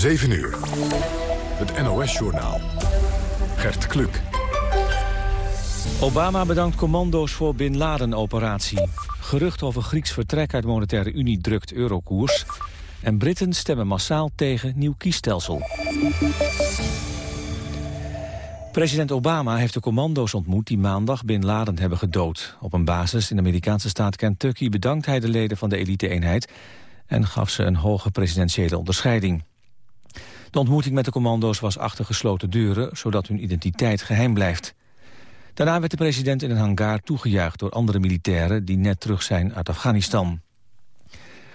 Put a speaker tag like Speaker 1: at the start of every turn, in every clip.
Speaker 1: 7 uur. Het NOS-journaal. Gert Kluk.
Speaker 2: Obama bedankt commando's voor Bin Laden-operatie. Gerucht over Grieks vertrek uit Monetaire Unie drukt eurokoers. En Britten stemmen massaal tegen nieuw kiesstelsel. President Obama heeft de commando's ontmoet die maandag Bin Laden hebben gedood. Op een basis in de Amerikaanse staat Kentucky bedankt hij de leden van de elite-eenheid... en gaf ze een hoge presidentiële onderscheiding. De ontmoeting met de commando's was achter gesloten deuren... zodat hun identiteit geheim blijft. Daarna werd de president in een hangar toegejuicht door andere militairen... die net terug zijn uit Afghanistan.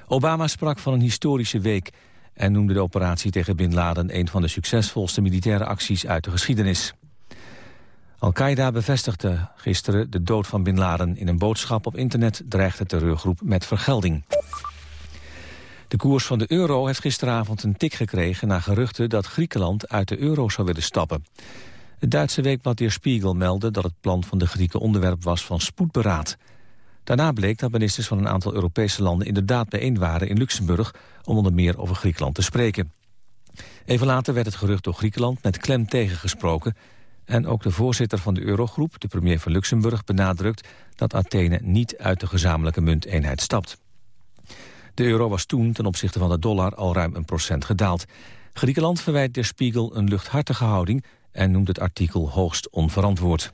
Speaker 2: Obama sprak van een historische week... en noemde de operatie tegen Bin Laden... een van de succesvolste militaire acties uit de geschiedenis. Al-Qaeda bevestigde gisteren de dood van Bin Laden. In een boodschap op internet dreigt de terreurgroep met vergelding. De koers van de euro heeft gisteravond een tik gekregen... na geruchten dat Griekenland uit de euro zou willen stappen. Het Duitse weekblad Der Spiegel meldde dat het plan van de Grieken onderwerp was van spoedberaad. Daarna bleek dat ministers van een aantal Europese landen inderdaad bijeen waren in Luxemburg om onder meer over Griekenland te spreken. Even later werd het gerucht door Griekenland met klem tegengesproken en ook de voorzitter van de Eurogroep, de premier van Luxemburg, benadrukt dat Athene niet uit de gezamenlijke munteenheid stapt. De euro was toen ten opzichte van de dollar al ruim een procent gedaald. Griekenland verwijt der Spiegel een luchthartige houding en noemt het artikel hoogst onverantwoord.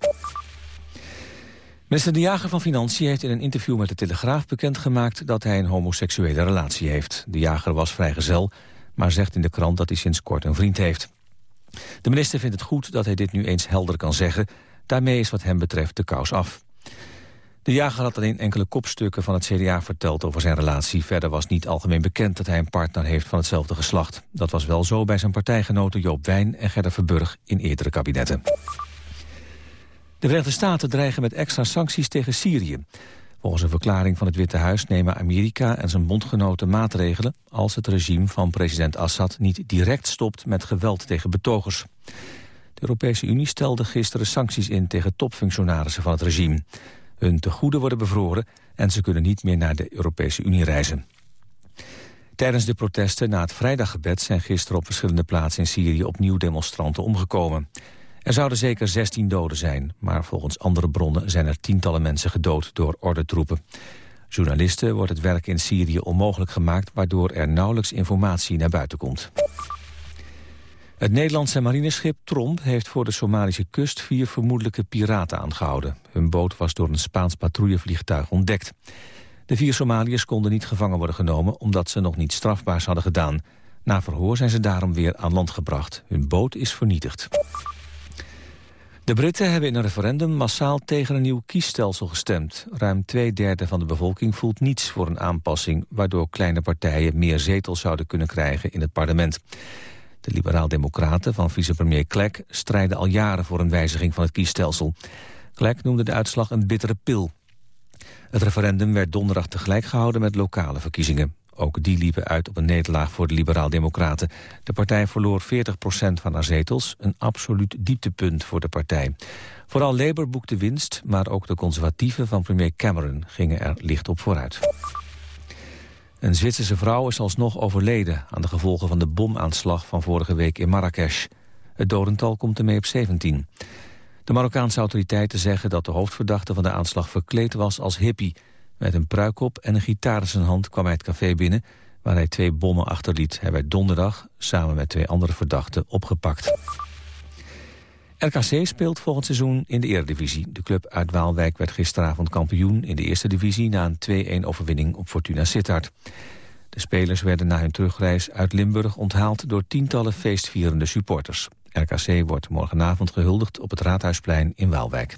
Speaker 2: Minister De Jager van Financiën heeft in een interview met de Telegraaf bekendgemaakt dat hij een homoseksuele relatie heeft. De Jager was vrijgezel, maar zegt in de krant dat hij sinds kort een vriend heeft. De minister vindt het goed dat hij dit nu eens helder kan zeggen. Daarmee is wat hem betreft de kous af. De jager had alleen enkele kopstukken van het CDA verteld over zijn relatie. Verder was niet algemeen bekend dat hij een partner heeft van hetzelfde geslacht. Dat was wel zo bij zijn partijgenoten Joop Wijn en Gerda Verburg in eerdere kabinetten. De Verenigde Staten dreigen met extra sancties tegen Syrië. Volgens een verklaring van het Witte Huis nemen Amerika en zijn bondgenoten maatregelen... als het regime van president Assad niet direct stopt met geweld tegen betogers. De Europese Unie stelde gisteren sancties in tegen topfunctionarissen van het regime. Hun tegoeden worden bevroren en ze kunnen niet meer naar de Europese Unie reizen. Tijdens de protesten na het vrijdaggebed zijn gisteren op verschillende plaatsen in Syrië opnieuw demonstranten omgekomen. Er zouden zeker 16 doden zijn, maar volgens andere bronnen zijn er tientallen mensen gedood door ordentroepen. Journalisten wordt het werk in Syrië onmogelijk gemaakt, waardoor er nauwelijks informatie naar buiten komt. Het Nederlandse marineschip Tromp heeft voor de Somalische kust vier vermoedelijke piraten aangehouden. Hun boot was door een Spaans patrouillevliegtuig ontdekt. De vier Somaliërs konden niet gevangen worden genomen omdat ze nog niet strafbaars hadden gedaan. Na verhoor zijn ze daarom weer aan land gebracht. Hun boot is vernietigd. De Britten hebben in een referendum massaal tegen een nieuw kiesstelsel gestemd. Ruim twee derde van de bevolking voelt niets voor een aanpassing... waardoor kleine partijen meer zetels zouden kunnen krijgen in het parlement. De liberaal-democraten van vicepremier Klek strijden al jaren voor een wijziging van het kiesstelsel. Klek noemde de uitslag een bittere pil. Het referendum werd donderdag tegelijk gehouden met lokale verkiezingen. Ook die liepen uit op een nederlaag voor de liberaal-democraten. De partij verloor 40% van haar zetels, een absoluut dieptepunt voor de partij. Vooral Labour boekte winst, maar ook de conservatieven van premier Cameron gingen er licht op vooruit. Een Zwitserse vrouw is alsnog overleden aan de gevolgen van de bomaanslag van vorige week in Marrakesh. Het dodental komt ermee op 17. De Marokkaanse autoriteiten zeggen dat de hoofdverdachte van de aanslag verkleed was als hippie. Met een pruik op en een gitaar in zijn hand kwam hij het café binnen... waar hij twee bommen achterliet. Hij werd donderdag, samen met twee andere verdachten, opgepakt. RKC speelt volgend seizoen in de Eredivisie. De club uit Waalwijk werd gisteravond kampioen in de eerste divisie... na een 2-1 overwinning op Fortuna Sittard. De spelers werden na hun terugreis uit Limburg onthaald... door tientallen feestvierende supporters. RKC wordt morgenavond gehuldigd op het Raadhuisplein in Waalwijk.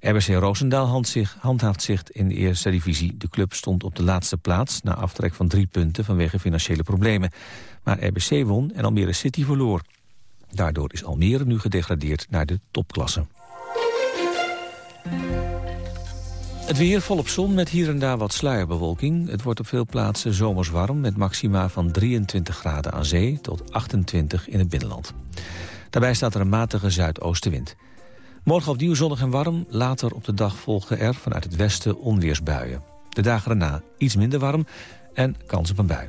Speaker 2: RBC Roosendaal handhaaft zich in de eerste divisie. De club stond op de laatste plaats na aftrek van drie punten vanwege financiële problemen. Maar RBC won en Almere City verloor. Daardoor is Almere nu gedegradeerd naar de topklasse. Het weer volop zon met hier en daar wat sluierbewolking. Het wordt op veel plaatsen zomers warm met maxima van 23 graden aan zee tot 28 in het binnenland. Daarbij staat er een matige zuidoostenwind. Morgen opnieuw zonnig en warm, later op de dag volgen er vanuit het westen onweersbuien. De dagen erna iets minder warm en kans op een bui.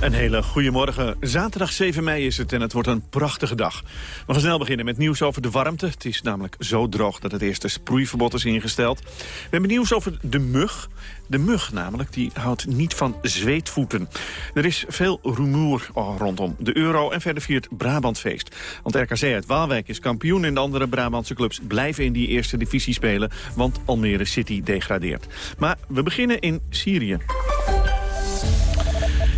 Speaker 3: Een hele goede morgen. Zaterdag 7 mei is het en het wordt een prachtige dag. We gaan snel beginnen met nieuws over de warmte. Het is namelijk zo droog dat het eerste sproeiverbod is ingesteld. We hebben nieuws over de mug. De mug namelijk, die houdt niet van zweetvoeten. Er is veel rumoer rondom de euro en verder viert Brabantfeest. Want RKC uit Waalwijk is kampioen en de andere Brabantse clubs blijven in die eerste divisie spelen. Want Almere City degradeert. Maar we beginnen in Syrië.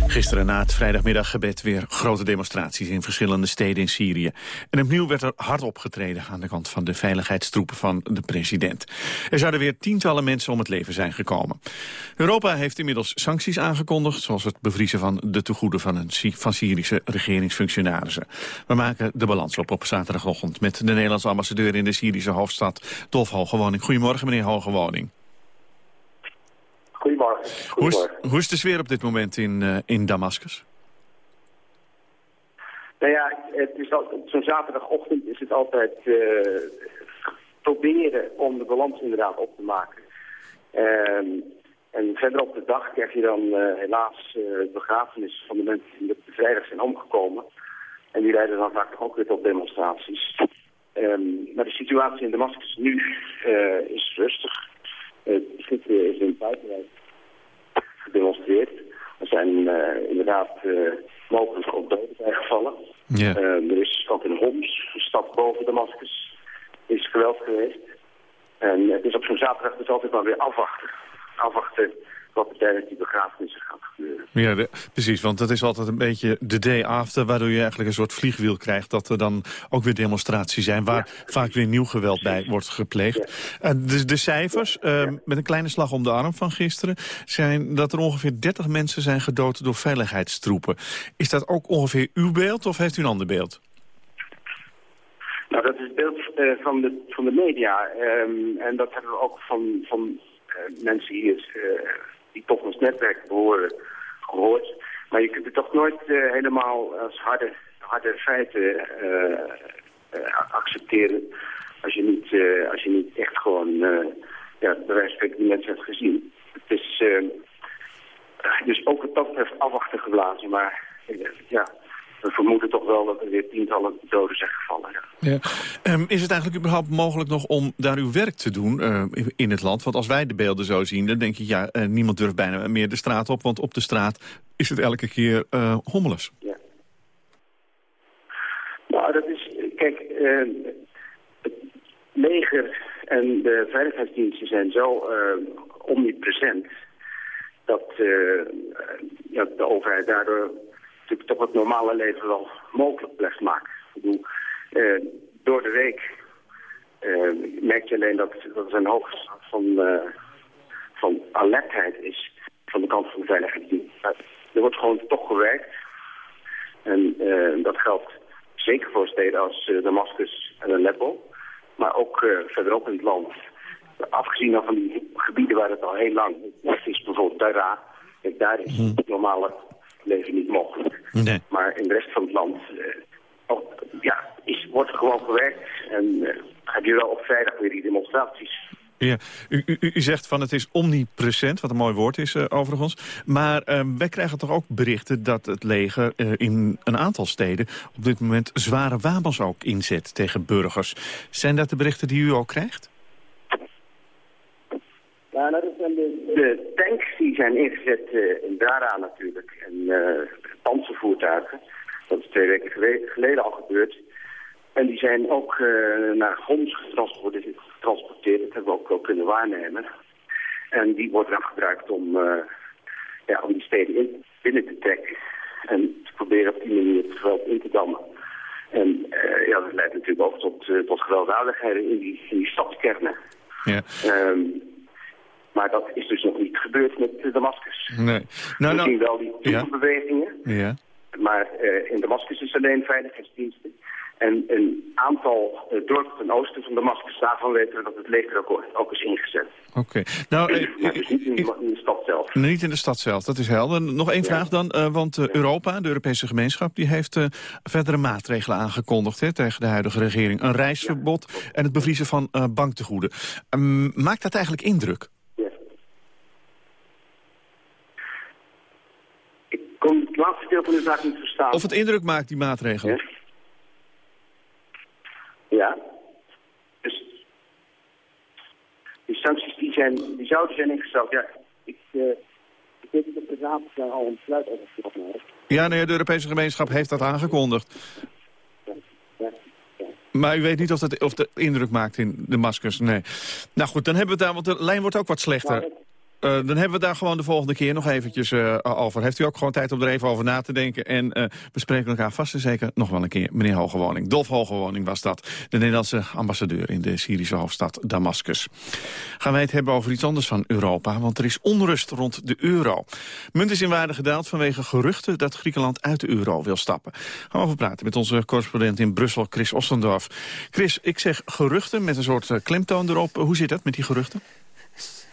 Speaker 3: Gisteren na het vrijdagmiddaggebed weer grote demonstraties in verschillende steden in Syrië. En opnieuw werd er hard opgetreden aan de kant van de veiligheidstroepen van de president. Er zouden weer tientallen mensen om het leven zijn gekomen. Europa heeft inmiddels sancties aangekondigd, zoals het bevriezen van de tegoeden van, een, van Syrische regeringsfunctionarissen. We maken de balans op op zaterdagochtend met de Nederlandse ambassadeur in de Syrische hoofdstad, Dolf Hogewoning. Goedemorgen meneer Hogewoning.
Speaker 4: Goedemorgen.
Speaker 3: Hoe, is, hoe is de sfeer op dit moment in, uh, in Damascus?
Speaker 4: Nou ja, het is zo'n zaterdagochtend is het altijd uh, proberen om de balans inderdaad op te maken. Um, en verder op de dag krijg je dan uh, helaas uh, begrafenis van de mensen die op de vrijdag zijn omgekomen. En die leiden dan vaak ook weer tot demonstraties. Um, maar de situatie in Damascus nu is rustig. Buitenland gedemonstreerd. Er zijn uh, inderdaad uh, mogelijk ook doden bijgevallen.
Speaker 3: Yeah.
Speaker 4: Uh, er is ook in Homs, de stad boven Damascus, is geweld geweest. En het is op zo'n zaterdag dus altijd maar weer afwachten. Afwachten wat er tijdens die begrafenissen gaat gebeuren.
Speaker 3: Ja, de, precies, want dat is altijd een beetje de day after... waardoor je eigenlijk een soort vliegwiel krijgt... dat er dan ook weer demonstraties zijn... waar ja, vaak weer nieuw geweld bij wordt gepleegd. Ja. Uh, de, de, cijfers, uh, met een kleine slag om de arm van gisteren... zijn dat er ongeveer 30 mensen zijn gedood door veiligheidstroepen. Is dat ook ongeveer uw beeld of heeft u een ander beeld?
Speaker 4: Nou, dat is het beeld uh, van, de, van de media. Um, en dat hebben we ook van, van mensen hier die toch ons netwerk behoren gehoord. Maar je kunt het toch nooit uh, helemaal als harde, harde feiten uh, uh, accepteren. Als je niet, als je niet echt gewoon ja, bij wijze van die mensen hebt gezien. Het is dus ook wat dat betreft afwachten geblazen. Maar ja, we vermoeden toch wel dat er weer tientallen doden zijn gevallen. Ja.
Speaker 3: Ja. Um, is het eigenlijk überhaupt mogelijk nog om daar uw werk te doen uh, in het land? Want als wij de beelden zo zien, dan denk ik, ja, uh, niemand durft bijna meer de straat op. Want op de straat is het elke keer uh, hommeles.
Speaker 4: Ja. Nou, dat is, kijk, het leger en de veiligheidsdiensten zijn zo omnipresent dat ja, de overheid daardoor natuurlijk toch het normale leven wel mogelijk blijft maken. Ik bedoel, uh, door de week uh, merk je alleen dat, dat er een hoge staat van, uh, van alertheid is van de kant van de veiligheidsdienst. Er wordt gewoon toch gewerkt. En dat geldt zeker voor steden als Damascus en Aleppo. Maar ook verderop in het land. Afgezien van die gebieden waar het al heel lang is, bijvoorbeeld Dara. Daar is het normale leven niet mogelijk.
Speaker 3: Nee.
Speaker 4: Maar in de rest van het land ook, ja, is, wordt gewoon gewerkt. En uh, heb je wel op vrijdag weer die demonstraties.
Speaker 3: Ja, u, u, u zegt van het is omnipresent, wat een mooi woord is uh, overigens. Maar uh, wij krijgen toch ook berichten dat het leger uh, in een aantal steden... op dit moment zware wapens ook inzet tegen burgers. Zijn dat de berichten die u ook krijgt?
Speaker 4: Ja, nou, dat zijn de, de tanks die zijn ingezet in Dara natuurlijk en uh, panzervoertuigen. Dat is twee weken geleden al gebeurd. En die zijn ook naar Homs getransporteerd. Dat hebben we ook, ook kunnen waarnemen. En die worden dan gebruikt om, ja, om die steden in, binnen te trekken. En te proberen op die manier het geweld in te dammen. En uh, ja, dat leidt natuurlijk ook tot, tot gewelddadigheden in die, in die stadskernen. Ja. Um, maar dat is dus nog niet gebeurd met Damascus.
Speaker 3: Nee. Nou,
Speaker 4: We nou, wel die troepenbewegingen. Ja. ja. Maar uh, in Damascus is alleen veiligheidsdiensten. En een aantal uh, dorpen ten oosten van Damascus, daarvan weten we dat het leger ook, ook is ingezet.
Speaker 3: Oké. Okay. Nou,
Speaker 4: maar dus niet in, de, in, de stad zelf.
Speaker 3: Niet in de stad zelf, dat is helder. Nog één ja. vraag dan, uh, want Europa, de Europese gemeenschap... die heeft verdere maatregelen aangekondigd hè, tegen de huidige regering. Een reisverbod ja. en het bevriezen van banktegoeden. Um, maakt dat eigenlijk indruk?
Speaker 4: Ik kon het laatste deel van de zaak niet verstaan.
Speaker 3: Of het indruk maakt, die maatregelen?
Speaker 4: Ja. Dus die sancties die, zijn, die zouden zijn ingesteld. Ja, ik, uh, ik weet niet of de Raad daar al een besluit over heeft.
Speaker 3: Ja, nee, de Europese gemeenschap heeft dat aangekondigd. Ja, ja, ja. Maar u weet niet of dat of de indruk maakt in Damascus, nee. Nou goed, dan hebben we het daar, want de lijn wordt ook wat slechter. Uh, dan hebben we daar gewoon de volgende keer nog eventjes uh, over. Heeft u ook gewoon tijd om er even over na te denken. En uh, we spreken elkaar vast en zeker nog wel een keer. Meneer Hogewoning, Dolf Hogewoning was dat. De Nederlandse ambassadeur in de Syrische hoofdstad Damascus. Gaan wij het hebben over iets anders van Europa. Want er is onrust rond de euro. Munt is in waarde gedaald vanwege geruchten dat Griekenland uit de euro wil stappen. Gaan we over praten met onze correspondent in Brussel, Chris Ostendorf. Chris, ik zeg geruchten met een soort klemtoon erop. Hoe zit dat met die geruchten?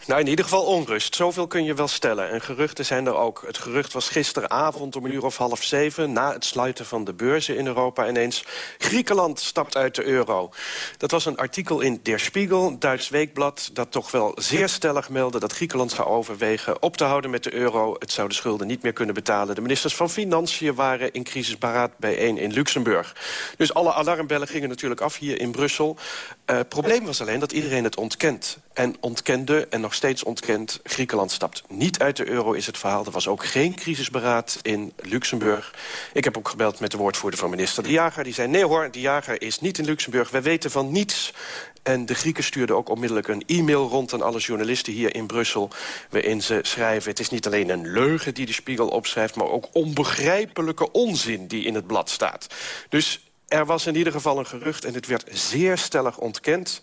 Speaker 5: Nou, in ieder geval onrust. Zoveel kun je wel stellen. En geruchten zijn er ook. Het gerucht was gisteravond om een uur of half zeven... na het sluiten van de beurzen in Europa ineens... Griekenland stapt uit de euro. Dat was een artikel in Der Spiegel, Duits weekblad... dat toch wel zeer stellig meldde dat Griekenland zou overwegen... op te houden met de euro. Het zou de schulden niet meer kunnen betalen. De ministers van Financiën waren in crisisberaad bijeen in Luxemburg. Dus alle alarmbellen gingen natuurlijk af hier in Brussel. Het uh, probleem was alleen dat iedereen het ontkent. En ontkende en nog steeds ontkent. Griekenland stapt niet uit de euro, is het verhaal. Er was ook geen crisisberaad in Luxemburg. Ik heb ook gebeld met de woordvoerder van minister De Jager. Die zei, nee hoor, De Jager is niet in Luxemburg. Wij weten van niets. En de Grieken stuurden ook onmiddellijk een e-mail rond aan alle journalisten hier in Brussel... waarin ze schrijven, het is niet alleen een leugen die de Spiegel opschrijft... maar ook onbegrijpelijke onzin die in het blad staat. Dus er was in ieder geval een gerucht en het werd zeer stellig ontkend.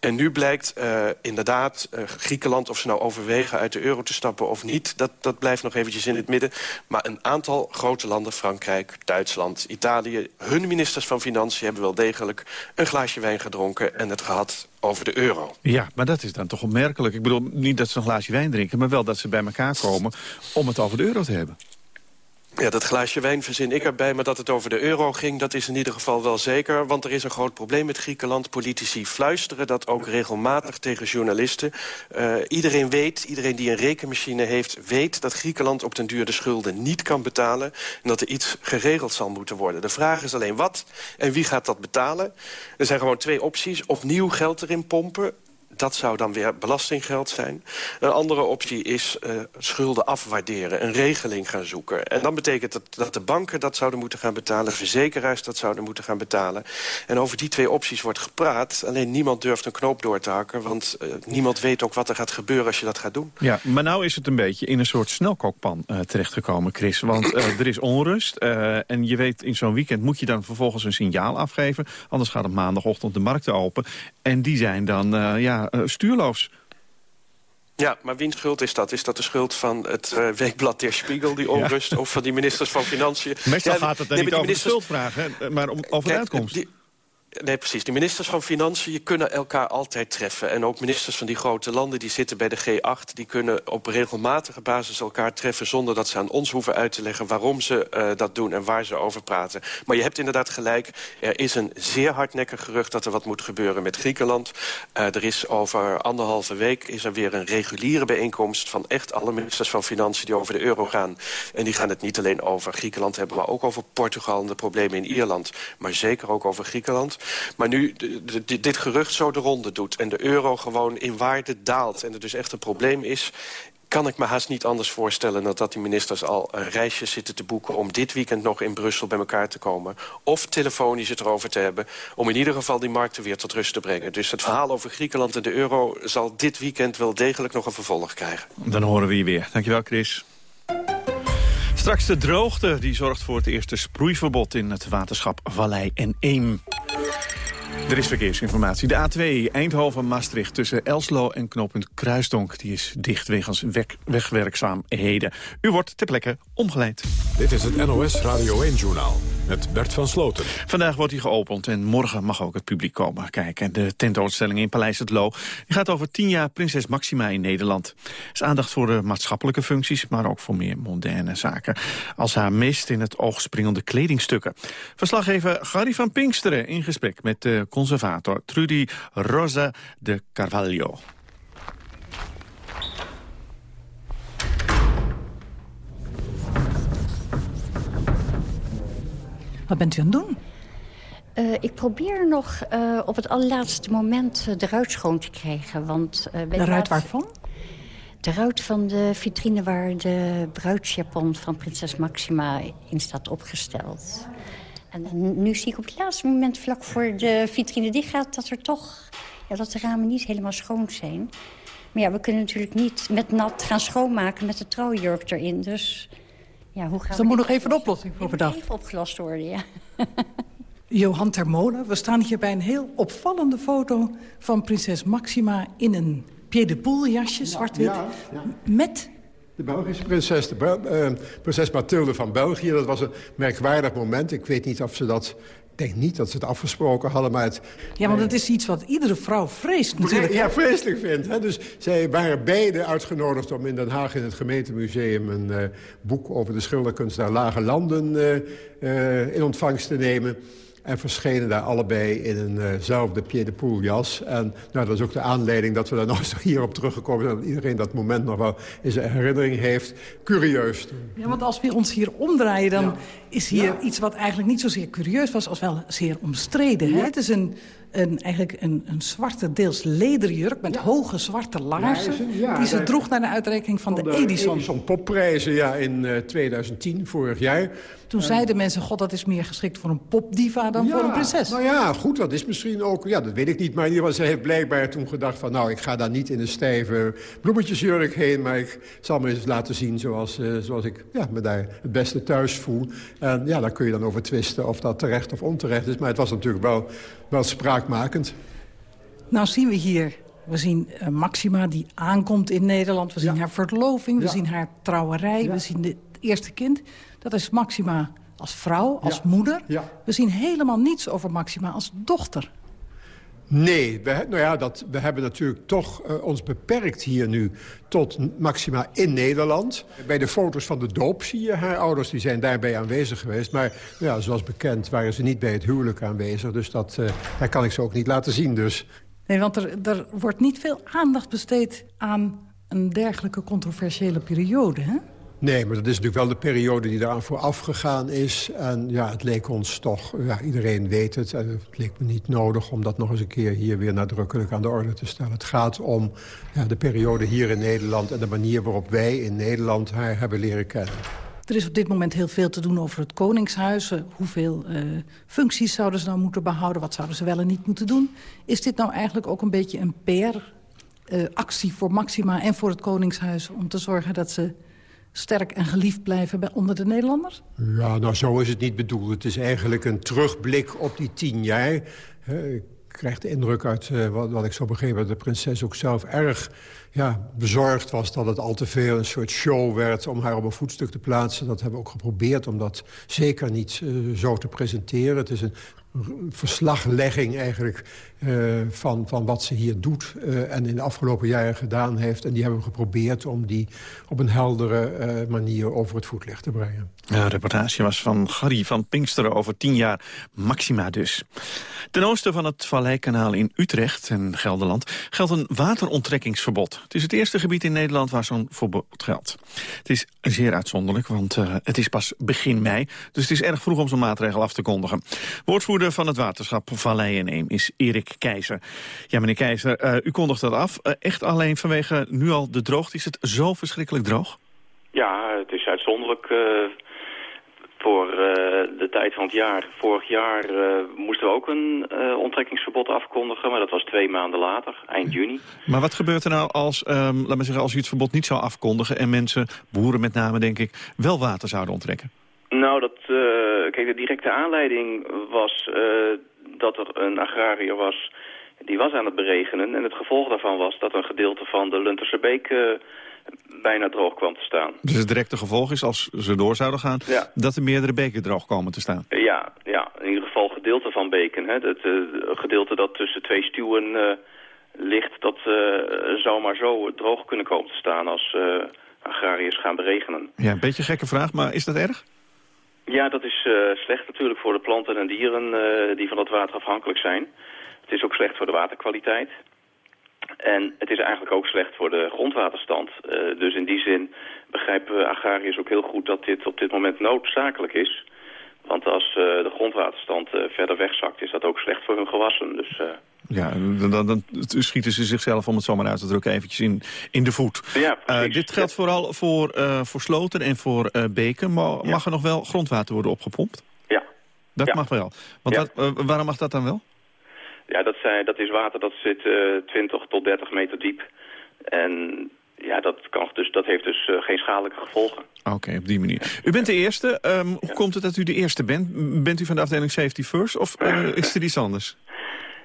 Speaker 5: En nu blijkt uh, inderdaad uh, Griekenland, of ze nou overwegen uit de euro te stappen of niet... Dat, dat blijft nog eventjes in het midden. Maar een aantal grote landen, Frankrijk, Duitsland, Italië... hun ministers van Financiën hebben wel degelijk een glaasje wijn gedronken... en het gehad over de euro.
Speaker 3: Ja, maar dat is dan toch opmerkelijk. Ik bedoel, niet dat ze een glaasje wijn drinken... maar wel dat ze bij elkaar komen om het over de euro te hebben.
Speaker 5: Ja, dat glaasje wijn verzin ik erbij, maar dat het over de euro ging... dat is in ieder geval wel zeker, want er is een groot probleem met Griekenland. Politici fluisteren dat ook regelmatig tegen journalisten. Uh, iedereen weet, iedereen die een rekenmachine heeft... weet dat Griekenland op den duur de schulden niet kan betalen... en dat er iets geregeld zal moeten worden. De vraag is alleen wat en wie gaat dat betalen? Er zijn gewoon twee opties. Opnieuw geld erin pompen dat zou dan weer belastinggeld zijn. Een andere optie is uh, schulden afwaarderen, een regeling gaan zoeken. En dan betekent dat dat de banken dat zouden moeten gaan betalen... verzekeraars dat zouden moeten gaan betalen. En over die twee opties wordt gepraat. Alleen niemand durft een knoop door te hakken... want uh, niemand weet ook wat er gaat gebeuren als je dat gaat doen.
Speaker 3: Ja, maar nou is het een beetje in een soort snelkookpan uh, terechtgekomen, Chris. Want er is onrust en je weet in zo'n weekend moet je dan vervolgens een signaal afgeven. Anders gaat op maandagochtend de markten open. En die zijn dan, ja uh, stuurloos.
Speaker 5: Ja, maar wiens schuld is dat? Is dat de schuld van het uh, weekblad Der Spiegel, die onrust... Ja. of van die ministers van Financiën?
Speaker 3: Meestal ja, gaat het dan niet over ministers... de schuldvraag, hè, maar om, over de uitkomst. Die,
Speaker 5: Nee, precies. De ministers van Financiën kunnen elkaar altijd treffen. En ook ministers van die grote landen die zitten bij de G8... die kunnen op regelmatige basis elkaar treffen... zonder dat ze aan ons hoeven uit te leggen waarom ze uh, dat doen... en waar ze over praten. Maar je hebt inderdaad gelijk. Er is een zeer hardnekkig gerucht dat er wat moet gebeuren met Griekenland. Uh, er is over anderhalve week is er weer een reguliere bijeenkomst... van echt alle ministers van Financiën die over de euro gaan. En die gaan het niet alleen over Griekenland hebben... maar ook over Portugal en de problemen in Ierland. Maar zeker ook over Griekenland. Maar nu dit gerucht zo de ronde doet... en de euro gewoon in waarde daalt... en er dus echt een probleem is kan ik me haast niet anders voorstellen... dan dat die ministers al een reisje zitten te boeken... om dit weekend nog in Brussel bij elkaar te komen. Of telefonisch het erover te hebben... om in ieder geval die markten weer tot rust te brengen. Dus het verhaal over Griekenland en de euro... zal dit weekend wel degelijk nog een vervolg krijgen.
Speaker 3: Dan horen we je weer. Dankjewel, Chris. Straks de droogte, die zorgt voor het eerste sproeiverbod in het waterschap Vallei en Eem. Er is verkeersinformatie. De A2 Eindhoven-Maastricht tussen Elslo en knooppunt Kruisdonk... die is dicht wegens wegwerkzaamheden. U wordt ter plekke omgeleid.
Speaker 1: Dit is het NOS Radio 1-journaal met Bert van Sloten.
Speaker 3: Vandaag wordt hij geopend en morgen mag ook het publiek komen kijken. De tentoonstelling in Paleis het Loo die gaat over tien jaar prinses Maxima in Nederland. Er is aandacht voor de maatschappelijke functies, maar ook voor meer moderne zaken. Als haar meest in het oog springende kledingstukken. Verslaggever Gary van Pinksteren in gesprek met de conservator Trudy Rosa de Carvalho.
Speaker 6: Wat bent u aan het doen?
Speaker 7: Uh, ik probeer nog uh, op het allerlaatste moment uh, de ruit schoon te krijgen. Want,
Speaker 6: de ruit waarvan?
Speaker 7: De ruit van de vitrine waar de bruidsjapon van prinses Maxima in staat opgesteld. En nu zie ik op het laatste moment, vlak voor de vitrine dicht gaat... dat er toch, ja, dat de ramen niet helemaal schoon zijn. Maar ja, we kunnen natuurlijk niet met nat gaan schoonmaken met de trouwjurk erin. Dus ja, hoe gaan dus
Speaker 6: dan moet nog even een oplossing voor bedacht.
Speaker 7: even opgelost worden, ja.
Speaker 6: Johan Termolen, we staan hier bij een heel opvallende foto... van prinses Maxima in een pied de poel jasje, zwart-wit... Ja, ja. met
Speaker 8: de Belgische prinses, de uh, prinses Mathilde van België. Dat was een merkwaardig moment. Ik weet niet of ze dat... Ik denk niet dat ze het afgesproken hadden, maar het...
Speaker 6: Ja, want het is iets wat iedere vrouw vreest natuurlijk.
Speaker 8: Ja, vreselijk vindt. Hè? Dus zij waren beide uitgenodigd om in Den Haag in het gemeentemuseum... een uh, boek over de schilderkunst naar lage landen uh, in ontvangst te nemen. En verschenen daar allebei in eenzelfde uh pied de poel jas. En nou, dat is ook de aanleiding dat we daar nog eens hierop teruggekomen zijn. Dat iedereen dat moment nog wel in zijn herinnering heeft. Curieus.
Speaker 6: Ja, want als we ons hier omdraaien, dan is hier iets wat eigenlijk niet zozeer curieus was... als wel zeer omstreden. Hè? Het is een een, eigenlijk een, een zwarte, deels lederjurk met hoge zwarte laarzen... die ze droeg naar de uitreiking van, de, de, Edison.
Speaker 8: Edison popprijzen ja, in uh, 2010, vorig jaar.
Speaker 6: Toen zeiden mensen, god, dat is meer geschikt voor een popdiva dan voor een prinses.
Speaker 8: Nou ja, goed, dat is misschien ook, ja, dat weet ik niet. Maar in ieder geval, ze heeft blijkbaar toen gedacht van... nou, ik ga daar niet in een stijve bloemetjesjurk heen... maar ik zal me eens laten zien zoals, uh, zoals ik ja, me daar het beste thuis voel. En ja, daar kun je dan over twisten of dat terecht of onterecht is. Maar het was natuurlijk wel, wel spraakmakend.
Speaker 6: Nou zien we hier we zien uh, Maxima die aankomt in Nederland. We zien haar verloving, we zien haar trouwerij, we zien het eerste kind. Dat is Maxima als vrouw, als moeder. We zien helemaal niets over Maxima als dochter.
Speaker 8: Nee, we, nou ja, dat, we hebben natuurlijk toch uh, ons beperkt hier nu tot Maxima in Nederland. Bij de foto's van de doop zie je haar ouders, die zijn daarbij aanwezig geweest. Maar ja, zoals bekend waren ze niet bij het huwelijk aanwezig. Dus dat, uh, daar kan ik ze ook niet laten zien. Dus.
Speaker 6: Nee, want er, er wordt niet veel aandacht besteed aan een dergelijke controversiële periode, hè?
Speaker 8: Nee, maar dat is natuurlijk wel de periode die eraan vooraf gegaan is. En ja, het leek ons toch, ja, iedereen weet het... en het leek me niet nodig om dat nog eens een keer hier weer nadrukkelijk aan de orde te stellen. Het gaat om ja, de periode hier in Nederland... en de manier waarop wij in Nederland haar hebben leren kennen.
Speaker 6: Er is op dit moment heel veel te doen over het Koningshuis. Hoeveel uh, functies zouden ze nou moeten behouden? Wat zouden ze wel en niet moeten doen? Is dit nou eigenlijk ook een beetje een PR-actie uh, voor Maxima en voor het Koningshuis... om te zorgen dat ze sterk en geliefd blijven bij, onder de Nederlanders?
Speaker 8: Ja, nou zo is het niet bedoeld. Het is eigenlijk een terugblik op die tien jaar. Ik krijg de indruk uit uh, wat, wat, ik zo begreep... dat de prinses ook zelf erg ja, bezorgd was dat het al te veel een soort show werd... om haar op een voetstuk te plaatsen. Dat hebben we ook geprobeerd om dat zeker niet uh, zo te presenteren. Het is een verslaglegging eigenlijk uh, van, van wat ze hier doet uh, en in de afgelopen jaren gedaan heeft. En die hebben we geprobeerd om die op een heldere uh, manier over het voetlicht te brengen.
Speaker 3: De reportage was van Gary van Pinksteren over tien jaar Maxima dus. Ten oosten van het Valleikanaal in Utrecht en Gelderland geldt een wateronttrekkingsverbod. Het is het eerste gebied in Nederland waar zo'n verbod geldt. Het is zeer uitzonderlijk, want het is pas begin mei. Dus het is erg vroeg om zo'n maatregel af te kondigen. Woordvoerder woordvoerder van het waterschap Vallei en Eem is Erik Keizer. Ja, meneer Keizer, uh, u kondigt dat af. Uh, echt alleen vanwege nu al de droogte. Is het zo verschrikkelijk droog?
Speaker 9: Ja, het is uitzonderlijk uh, voor de tijd van het jaar. Vorig jaar moesten we ook een onttrekkingsverbod afkondigen, maar dat was twee maanden later, eind juni.
Speaker 3: Maar wat gebeurt er nou als, um, laat me zeggen, als u het verbod niet zou afkondigen en mensen, boeren met name denk ik, wel water zouden onttrekken?
Speaker 9: Nou, dat, uh, kijk, de directe aanleiding was uh, dat er een agrariër was... die was aan het beregenen. En het gevolg daarvan was dat een gedeelte van de Lunterse Beek... Uh, bijna droog kwam te staan.
Speaker 3: Dus het directe gevolg is, als ze door zouden gaan...
Speaker 9: Ja.
Speaker 3: dat er meerdere beken droog komen te staan?
Speaker 9: Ja, ja in ieder geval gedeelte van beken. Hè. Het gedeelte dat tussen twee stuwen ligt... dat zou maar zo droog kunnen komen te staan als agrariërs gaan beregenen.
Speaker 3: Ja, een beetje een gekke vraag, maar is dat erg?
Speaker 9: Ja, dat is uh, slecht natuurlijk voor de planten en dieren uh, die van dat water afhankelijk zijn. Het is ook slecht voor de waterkwaliteit. En het is eigenlijk ook slecht voor de grondwaterstand. Uh, dus in die zin begrijpen agrariërs ook heel goed dat dit op dit moment noodzakelijk is. Want als de grondwaterstand verder wegzakt, is dat ook slecht voor hun gewassen. Dus
Speaker 3: ja, dan, dan, schieten ze zichzelf, om het zomaar uit te drukken, eventjes in, in de voet.
Speaker 9: Ja,
Speaker 3: uh, dit geldt vooral voor, uh, voor sloten en voor uh, beken. Maar ja. mag er nog wel grondwater worden opgepompt?
Speaker 9: Ja.
Speaker 3: Dat mag wel. Want dat, waarom mag dat dan wel?
Speaker 9: Ja, dat, zijn, dat is water dat zit 20 tot 30 meter diep. En ja, dat, kan, dus, dat heeft dus geen schadelijke gevolgen.
Speaker 3: Oké, op die manier. U bent de eerste. Um, hoe komt het dat u de eerste bent? Bent u van de afdeling Safety First of is er iets anders?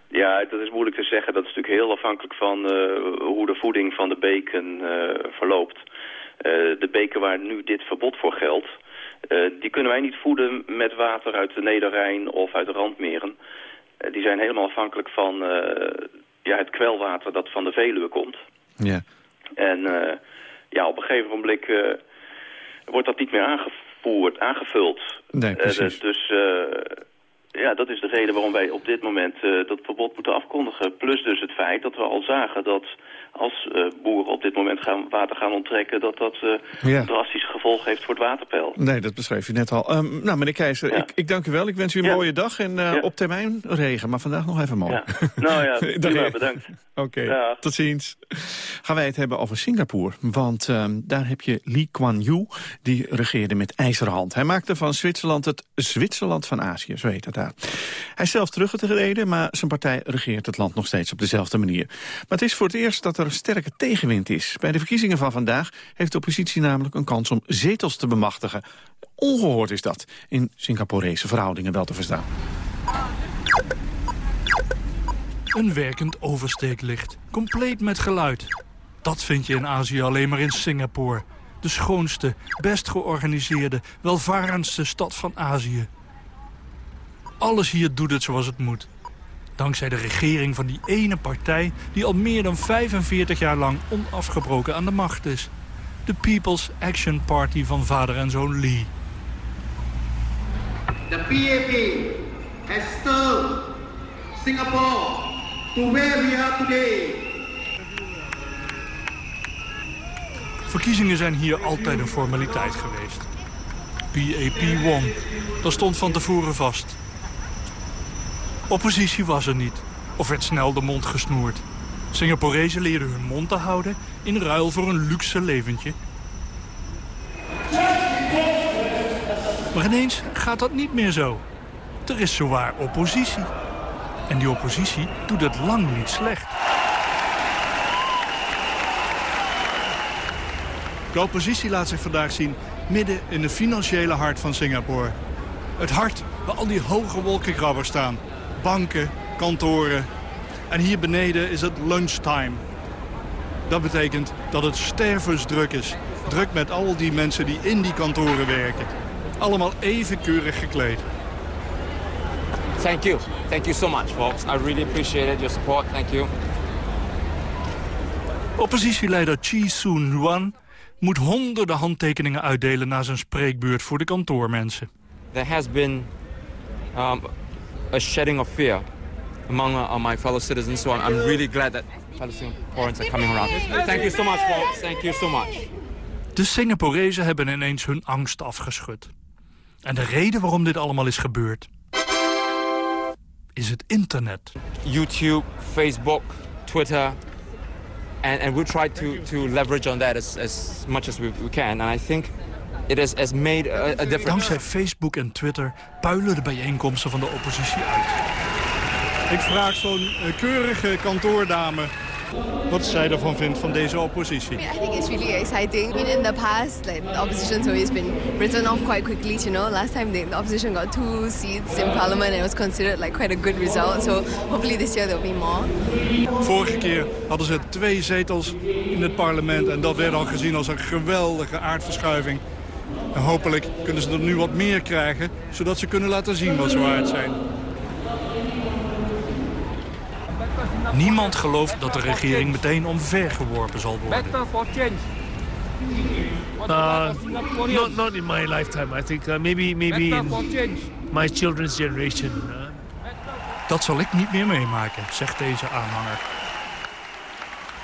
Speaker 9: Ja, dat is moeilijk te zeggen. Dat is natuurlijk heel afhankelijk van uh, hoe de voeding van de beken uh, verloopt. Uh, de beken waar nu dit verbod voor geldt, die kunnen wij niet voeden met water uit de Nederrijn of uit de randmeren. die zijn helemaal afhankelijk van ja, het kwelwater dat van de Veluwe komt.
Speaker 3: Ja.
Speaker 9: En ja, op een gegeven moment wordt dat niet meer aangevoerd, aangevuld.
Speaker 3: Nee, precies.
Speaker 9: dus ja, dat is de reden waarom wij op dit moment uh, dat verbod moeten afkondigen. Plus dus het feit dat we al zagen dat als uh, boeren op dit moment gaan, water gaan onttrekken... dat dat uh,
Speaker 3: ja.
Speaker 9: drastische gevolgen heeft voor het waterpeil.
Speaker 3: Nee, dat beschreef u net al. Um, nou, meneer Keizer,
Speaker 9: Ja.
Speaker 3: ik, ik dank u wel. Ik wens u een
Speaker 9: Ja.
Speaker 3: mooie dag en
Speaker 9: Ja.
Speaker 3: op termijn regen. Maar vandaag nog even mooi.
Speaker 9: Ja. Nou ja, prima, bedankt.
Speaker 3: Oké, tot ziens. Gaan wij het hebben over Singapore. Want ehm, daar heb je Lee Kuan Yew, die regeerde met ijzerhand. Hij maakte van Zwitserland het Zwitserland van Azië, zo heet dat daar. Hij is zelf teruggetreden, maar zijn partij regeert het land nog steeds op dezelfde manier. Maar het is voor het eerst dat er een sterke tegenwind is. Bij de verkiezingen van vandaag heeft de oppositie namelijk een kans om zetels te bemachtigen. Ongehoord is dat, in Singaporese verhoudingen wel te verstaan.
Speaker 10: Een werkend oversteeklicht, compleet met geluid. Dat vind je in Azië alleen maar in Singapore. De schoonste, best georganiseerde, welvarendste stad van Azië. Alles hier doet het zoals het moet. Dankzij de regering van die ene partij... die al meer dan 45 jaar lang onafgebroken aan de macht is. De People's Action Party van vader en zoon Lee.
Speaker 11: The PAP has served Singapore to where we are today.
Speaker 10: Verkiezingen zijn hier altijd een formaliteit geweest. PAP won. Dat stond van tevoren vast. Oppositie was er niet. Of werd snel de mond gesnoerd. Singaporezen leerden hun mond te houden... in ruil voor een luxe leventje. Maar ineens gaat dat niet meer zo. Er is zowaar oppositie. En die oppositie doet het lang niet slecht. De oppositie laat zich vandaag zien midden in de financiële hart van Singapore. Het hart waar al die hoge wolkenkrabbers staan. Banken, kantoren. En hier beneden is het lunchtime. Dat betekent dat het stervensdruk is. Druk met al die mensen die in die kantoren werken. Allemaal even keurig gekleed.
Speaker 12: Thank you. Thank you so much, folks. I really appreciate it, your support. Thank you.
Speaker 10: Oppositieleider Chi Soon Huan moet honderden handtekeningen uitdelen... na zijn spreekbeurt voor de kantoormensen.
Speaker 12: There has been um, a shedding of fear among uh, my fellow citizens, so I'm, I'm really glad that Singaporeans are coming around. Thank you so much, folks. Thank you so much.
Speaker 10: De Singaporezen hebben ineens hun angst afgeschud. En de reden waarom dit allemaal is gebeurd... is het internet.
Speaker 12: YouTube, Facebook, Twitter. And, and we try to, to leverage on that as, as much as we, we can. And I think it has, has made a, a difference.
Speaker 10: Dankzij Facebook en Twitter puilen de bijeenkomsten van de oppositie uit. Ik vraag zo'n eh, keurige kantoordame wat zij ervan vindt van deze oppositie.
Speaker 13: I think it's really exciting. I mean, in the past, like the opposition's always been written off quite quickly. You know, last time the, the opposition got two seats in parliament, and it was considered like quite a good result. So hopefully this year there'll be more.
Speaker 10: Vorige keer hadden ze twee zetels in het parlement en dat werd al gezien als een geweldige aardverschuiving. En hopelijk kunnen ze er nu wat meer krijgen, zodat ze kunnen laten zien wat ze waard zijn. Niemand gelooft dat de regering meteen omvergeworpen zal worden.
Speaker 14: Uh, not, not in my lifetime. I think uh, maybe, maybe in my children's generation. Uh.
Speaker 10: Dat zal ik niet meer meemaken, zegt deze aanhanger.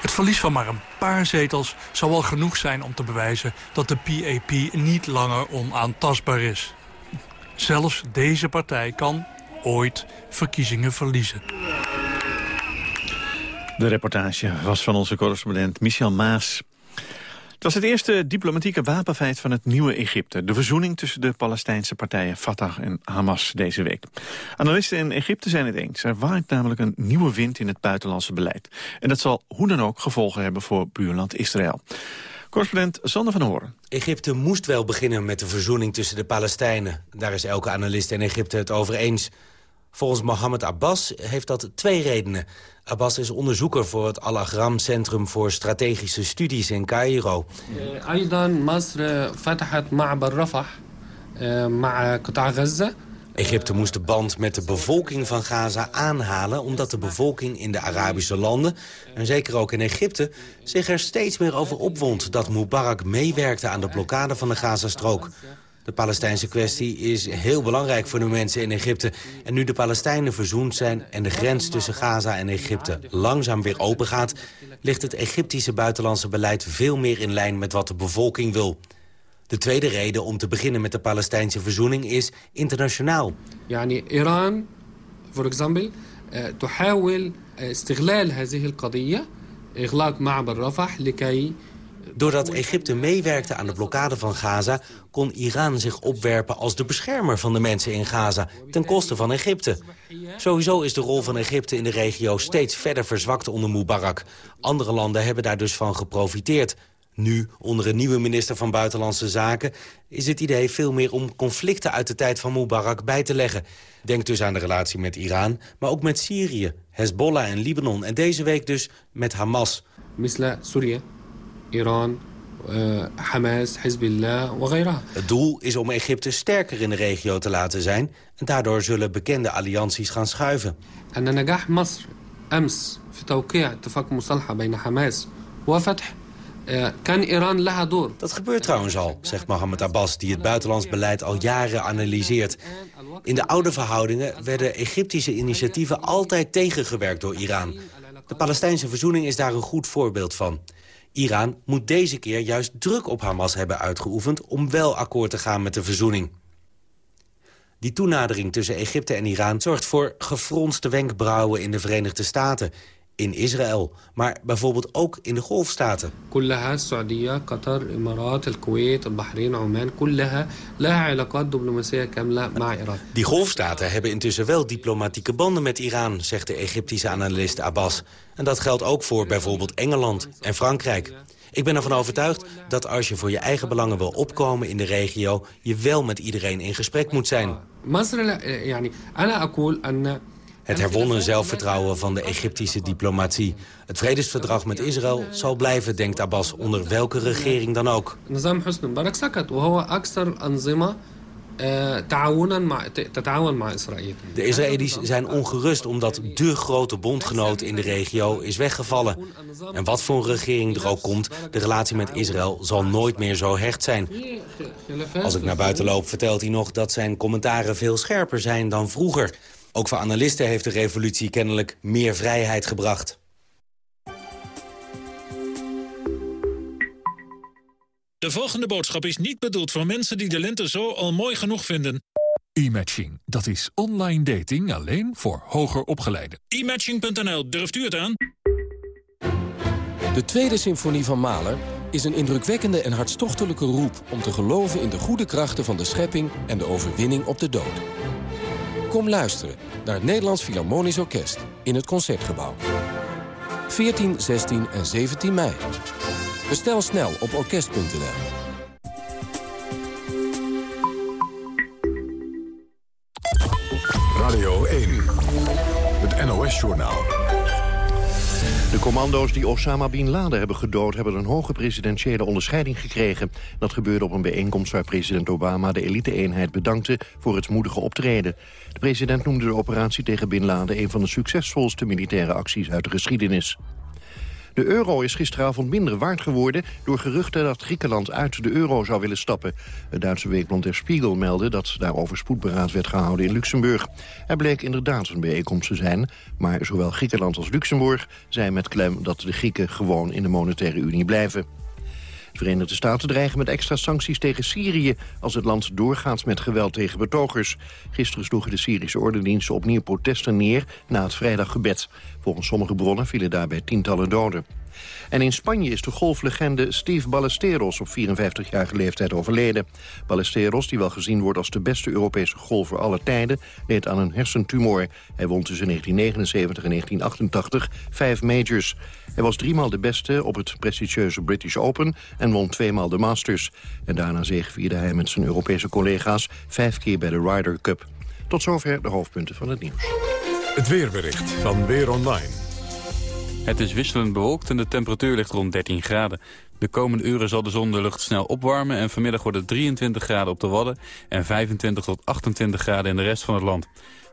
Speaker 10: Het verlies van maar een paar zetels zal wel genoeg zijn om te bewijzen dat de PAP niet langer onaantastbaar is. Zelfs deze partij kan ooit verkiezingen verliezen.
Speaker 3: De reportage was van onze correspondent Michel Maas. Was het eerste diplomatieke wapenfeit van het nieuwe Egypte. De verzoening tussen de Palestijnse partijen Fatah en Hamas deze week. Analisten in Egypte zijn het eens. Er waait namelijk een nieuwe wind in het buitenlandse beleid. En dat zal hoe dan ook gevolgen hebben voor buurland Israël. Correspondent Sander van Hoorn.
Speaker 15: Egypte moest wel beginnen met de verzoening tussen de Palestijnen. Daar is elke analist in Egypte het over eens. Volgens Mohammed Abbas heeft dat twee redenen. Abbas is onderzoeker voor het Al-Agram Centrum voor Strategische Studies in Cairo. Egypte moest de band met de bevolking van Gaza aanhalen... omdat de bevolking in de Arabische landen, en zeker ook in Egypte... zich er steeds meer over opwond dat Mubarak meewerkte aan de blokkade van de Gazastrook. De Palestijnse kwestie is heel belangrijk voor de mensen in Egypte. En nu de Palestijnen verzoend zijn en de grens tussen Gaza en Egypte langzaam weer open gaat... ligt het Egyptische buitenlandse beleid veel meer in lijn met wat de bevolking wil. De tweede reden om te beginnen met de Palestijnse verzoening is internationaal.
Speaker 16: يعني Iran, voor example, تحاول استغلال هذه القضية إغلاق معبر رفح لكي
Speaker 15: Doordat Egypte meewerkte aan de blokkade van Gaza... kon Iran zich opwerpen als de beschermer van de mensen in Gaza... ten koste van Egypte. Sowieso is de rol van Egypte in de regio steeds verder verzwakt onder Mubarak. Andere landen hebben daar dus van geprofiteerd. Nu, onder een nieuwe minister van Buitenlandse Zaken... is het idee veel meer om conflicten uit de tijd van Mubarak bij te leggen. Denk dus aan de relatie met Iran, maar ook met Syrië, Hezbollah en Libanon... en deze week dus met Hamas.
Speaker 16: Misla Syrië. Iran, Hamas, Hezbollah وغيرها.
Speaker 15: Het doel is om Egypte sterker in de regio te laten zijn... en daardoor zullen bekende allianties gaan schuiven.
Speaker 16: أن نجاح مصر أمس في توقيع اتفاق مصالحة بين حماس وفتح kan Iran لها دور.
Speaker 15: Dat gebeurt trouwens al, zegt Mohammed Abbas... die het buitenlands beleid al jaren analyseert. In de oude verhoudingen werden Egyptische initiatieven... altijd tegengewerkt door Iran. De Palestijnse verzoening is daar een goed voorbeeld van. Iran moet deze keer juist druk op Hamas hebben uitgeoefend... om wel akkoord te gaan met de verzoening. Die toenadering tussen Egypte en Iran zorgt voor gefronste wenkbrauwen in de Verenigde Staten in Israël, maar bijvoorbeeld ook in de golfstaten. Die golfstaten hebben intussen wel diplomatieke banden met Iran, zegt de Egyptische analist Abbas. En dat geldt ook voor bijvoorbeeld Engeland en Frankrijk. Ik ben ervan overtuigd dat als je voor je eigen belangen wil opkomen in de regio... je wel met iedereen in gesprek moet zijn. Het herwonnen zelfvertrouwen van de Egyptische diplomatie. Het vredesverdrag met Israël zal blijven, denkt Abbas, onder welke regering dan ook. De Israëli's zijn ongerust omdat de grote bondgenoot in de regio is weggevallen. En wat voor een regering er ook komt, de relatie met Israël zal nooit meer zo hecht zijn. Als ik naar buiten loop vertelt hij nog dat zijn commentaren veel scherper zijn dan vroeger. Ook voor analisten heeft de revolutie kennelijk meer vrijheid gebracht.
Speaker 17: De volgende boodschap is niet bedoeld voor mensen die de lente zo al mooi genoeg vinden.
Speaker 1: E-matching, dat is online dating alleen voor hoger opgeleiden.
Speaker 17: E-matching.nl, durft u het aan?
Speaker 18: De Tweede Symfonie van Mahler is een indrukwekkende en hartstochtelijke roep... om te geloven in de goede krachten van de schepping en de overwinning op de dood. Kom luisteren naar het Nederlands Philharmonisch Orkest in het Concertgebouw. 14, 16 en 17 mei. Bestel snel op orkest.nl.
Speaker 19: commando's die Osama Bin Laden hebben gedood... hebben een hoge presidentiële onderscheiding gekregen. Dat gebeurde op een bijeenkomst waar president Obama de elite-eenheid bedankte... voor het moedige optreden. De president noemde de operatie tegen Bin Laden... een van de succesvolste militaire acties uit de geschiedenis. De euro is gisteravond minder waard geworden... door geruchten dat Griekenland uit de euro zou willen stappen. Het Duitse weekblad Der Spiegel meldde dat daarover spoedberaad werd gehouden in Luxemburg. Er bleek inderdaad een bijeenkomst te zijn... maar zowel Griekenland als Luxemburg zijn met klem dat de Grieken gewoon in de monetaire unie blijven. De Verenigde Staten dreigen met extra sancties tegen Syrië... als het land doorgaat met geweld tegen betogers. Gisteren sloegen de Syrische ordendiensten opnieuw protesten neer... na het vrijdaggebed. Volgens sommige bronnen vielen daarbij tientallen doden. En in Spanje is de golflegende Steve Ballesteros op 54-jarige leeftijd overleden. Ballesteros, die wel gezien wordt als de beste Europese golfer aller tijden, leed aan een hersentumor. Hij won tussen 1979 en 1988 vijf majors. Hij was driemaal de beste op het prestigieuze British Open en won tweemaal de Masters. En daarna zegevierde hij met zijn Europese collega's vijf keer bij de Ryder Cup. Tot zover de hoofdpunten van het nieuws.
Speaker 1: Het weerbericht van Weer Online.
Speaker 20: Het is wisselend bewolkt en de temperatuur ligt rond 13 graden. De komende uren zal de zon de lucht snel opwarmen... en vanmiddag wordt het 23 graden op de Wadden... en 25 tot 28 graden in de rest van het land.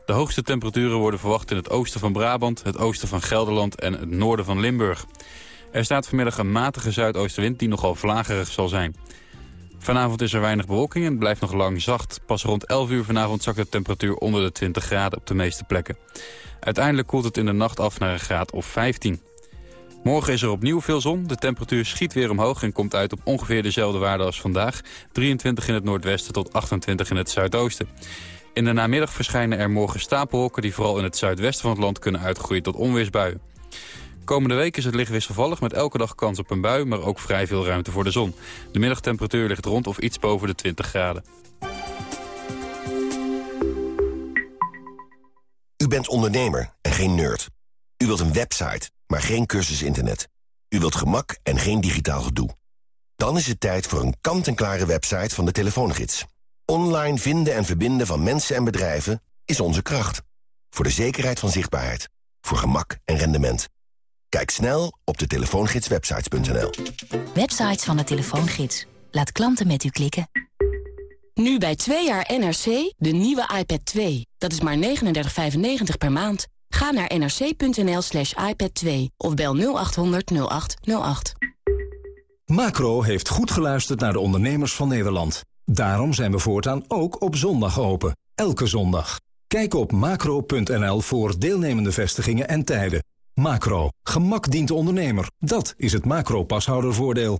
Speaker 20: De hoogste temperaturen worden verwacht in het oosten van Brabant... het oosten van Gelderland en het noorden van Limburg. Er staat vanmiddag een matige zuidoostenwind die nogal vlagerig zal zijn. Vanavond is er weinig bewolking en blijft nog lang zacht. Pas rond 11 uur vanavond zakt de temperatuur onder de 20 graden op de meeste plekken. Uiteindelijk koelt het in de nacht af naar een graad of 15. Morgen is er opnieuw veel zon. De temperatuur schiet weer omhoog en komt uit op ongeveer dezelfde waarde als vandaag. 23 in het noordwesten tot 28 in het zuidoosten. In de namiddag verschijnen er morgen stapelhokken die vooral in het zuidwesten van het land kunnen uitgroeien tot onweersbuien. Komende week is het licht wisselvallig met elke dag kans op een bui, maar ook vrij veel ruimte voor de zon. De middagtemperatuur ligt rond of iets boven de 20 graden.
Speaker 21: U bent ondernemer en geen nerd. U wilt een website, maar geen cursus internet. U wilt gemak en geen digitaal gedoe. Dan is het tijd voor een kant-en-klare website van de telefoongids. Online vinden en verbinden van mensen en bedrijven is onze kracht. Voor de zekerheid van zichtbaarheid. Voor gemak en rendement. Kijk snel op de telefoongidswebsites.nl.
Speaker 22: Websites van de telefoongids. Laat klanten met u klikken.
Speaker 23: Nu bij 2 jaar NRC de nieuwe iPad 2. Dat is maar 39,95 per maand. Ga naar nrc.nl slash iPad 2 of bel 0800 0808.
Speaker 24: Macro heeft goed geluisterd naar de ondernemers van Nederland. Daarom zijn we voortaan ook op zondag open. Elke zondag. Kijk op macro.nl voor deelnemende vestigingen en tijden. Macro. Gemak dient de ondernemer. Dat is het macro-pashoudervoordeel.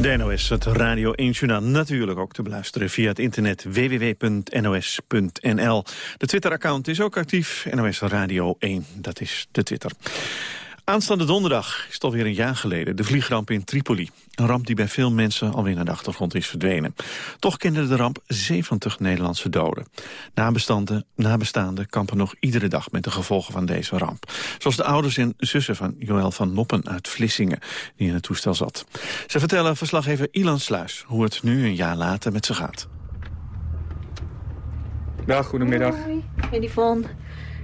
Speaker 3: De NOS, het Radio 1 Journaal, natuurlijk ook te beluisteren via het internet www.nos.nl. De Twitter-account is ook actief, NOS Radio 1, dat is de Twitter. Aanstaande donderdag is het alweer een jaar geleden de vliegramp in Tripoli. Een ramp die bij veel mensen alweer naar de achtergrond is verdwenen. Toch kende de ramp 70 Nederlandse doden. Nabestaanden, nabestaanden kampen nog iedere dag met de gevolgen van deze ramp. Zoals de ouders en zussen van Joël van Noppen uit Vlissingen, die in het toestel zat. Ze vertellen verslaggever Ilan Sluis hoe het nu een jaar later met ze gaat.
Speaker 25: Dag, goedemiddag.
Speaker 26: Hoi, Yvonne.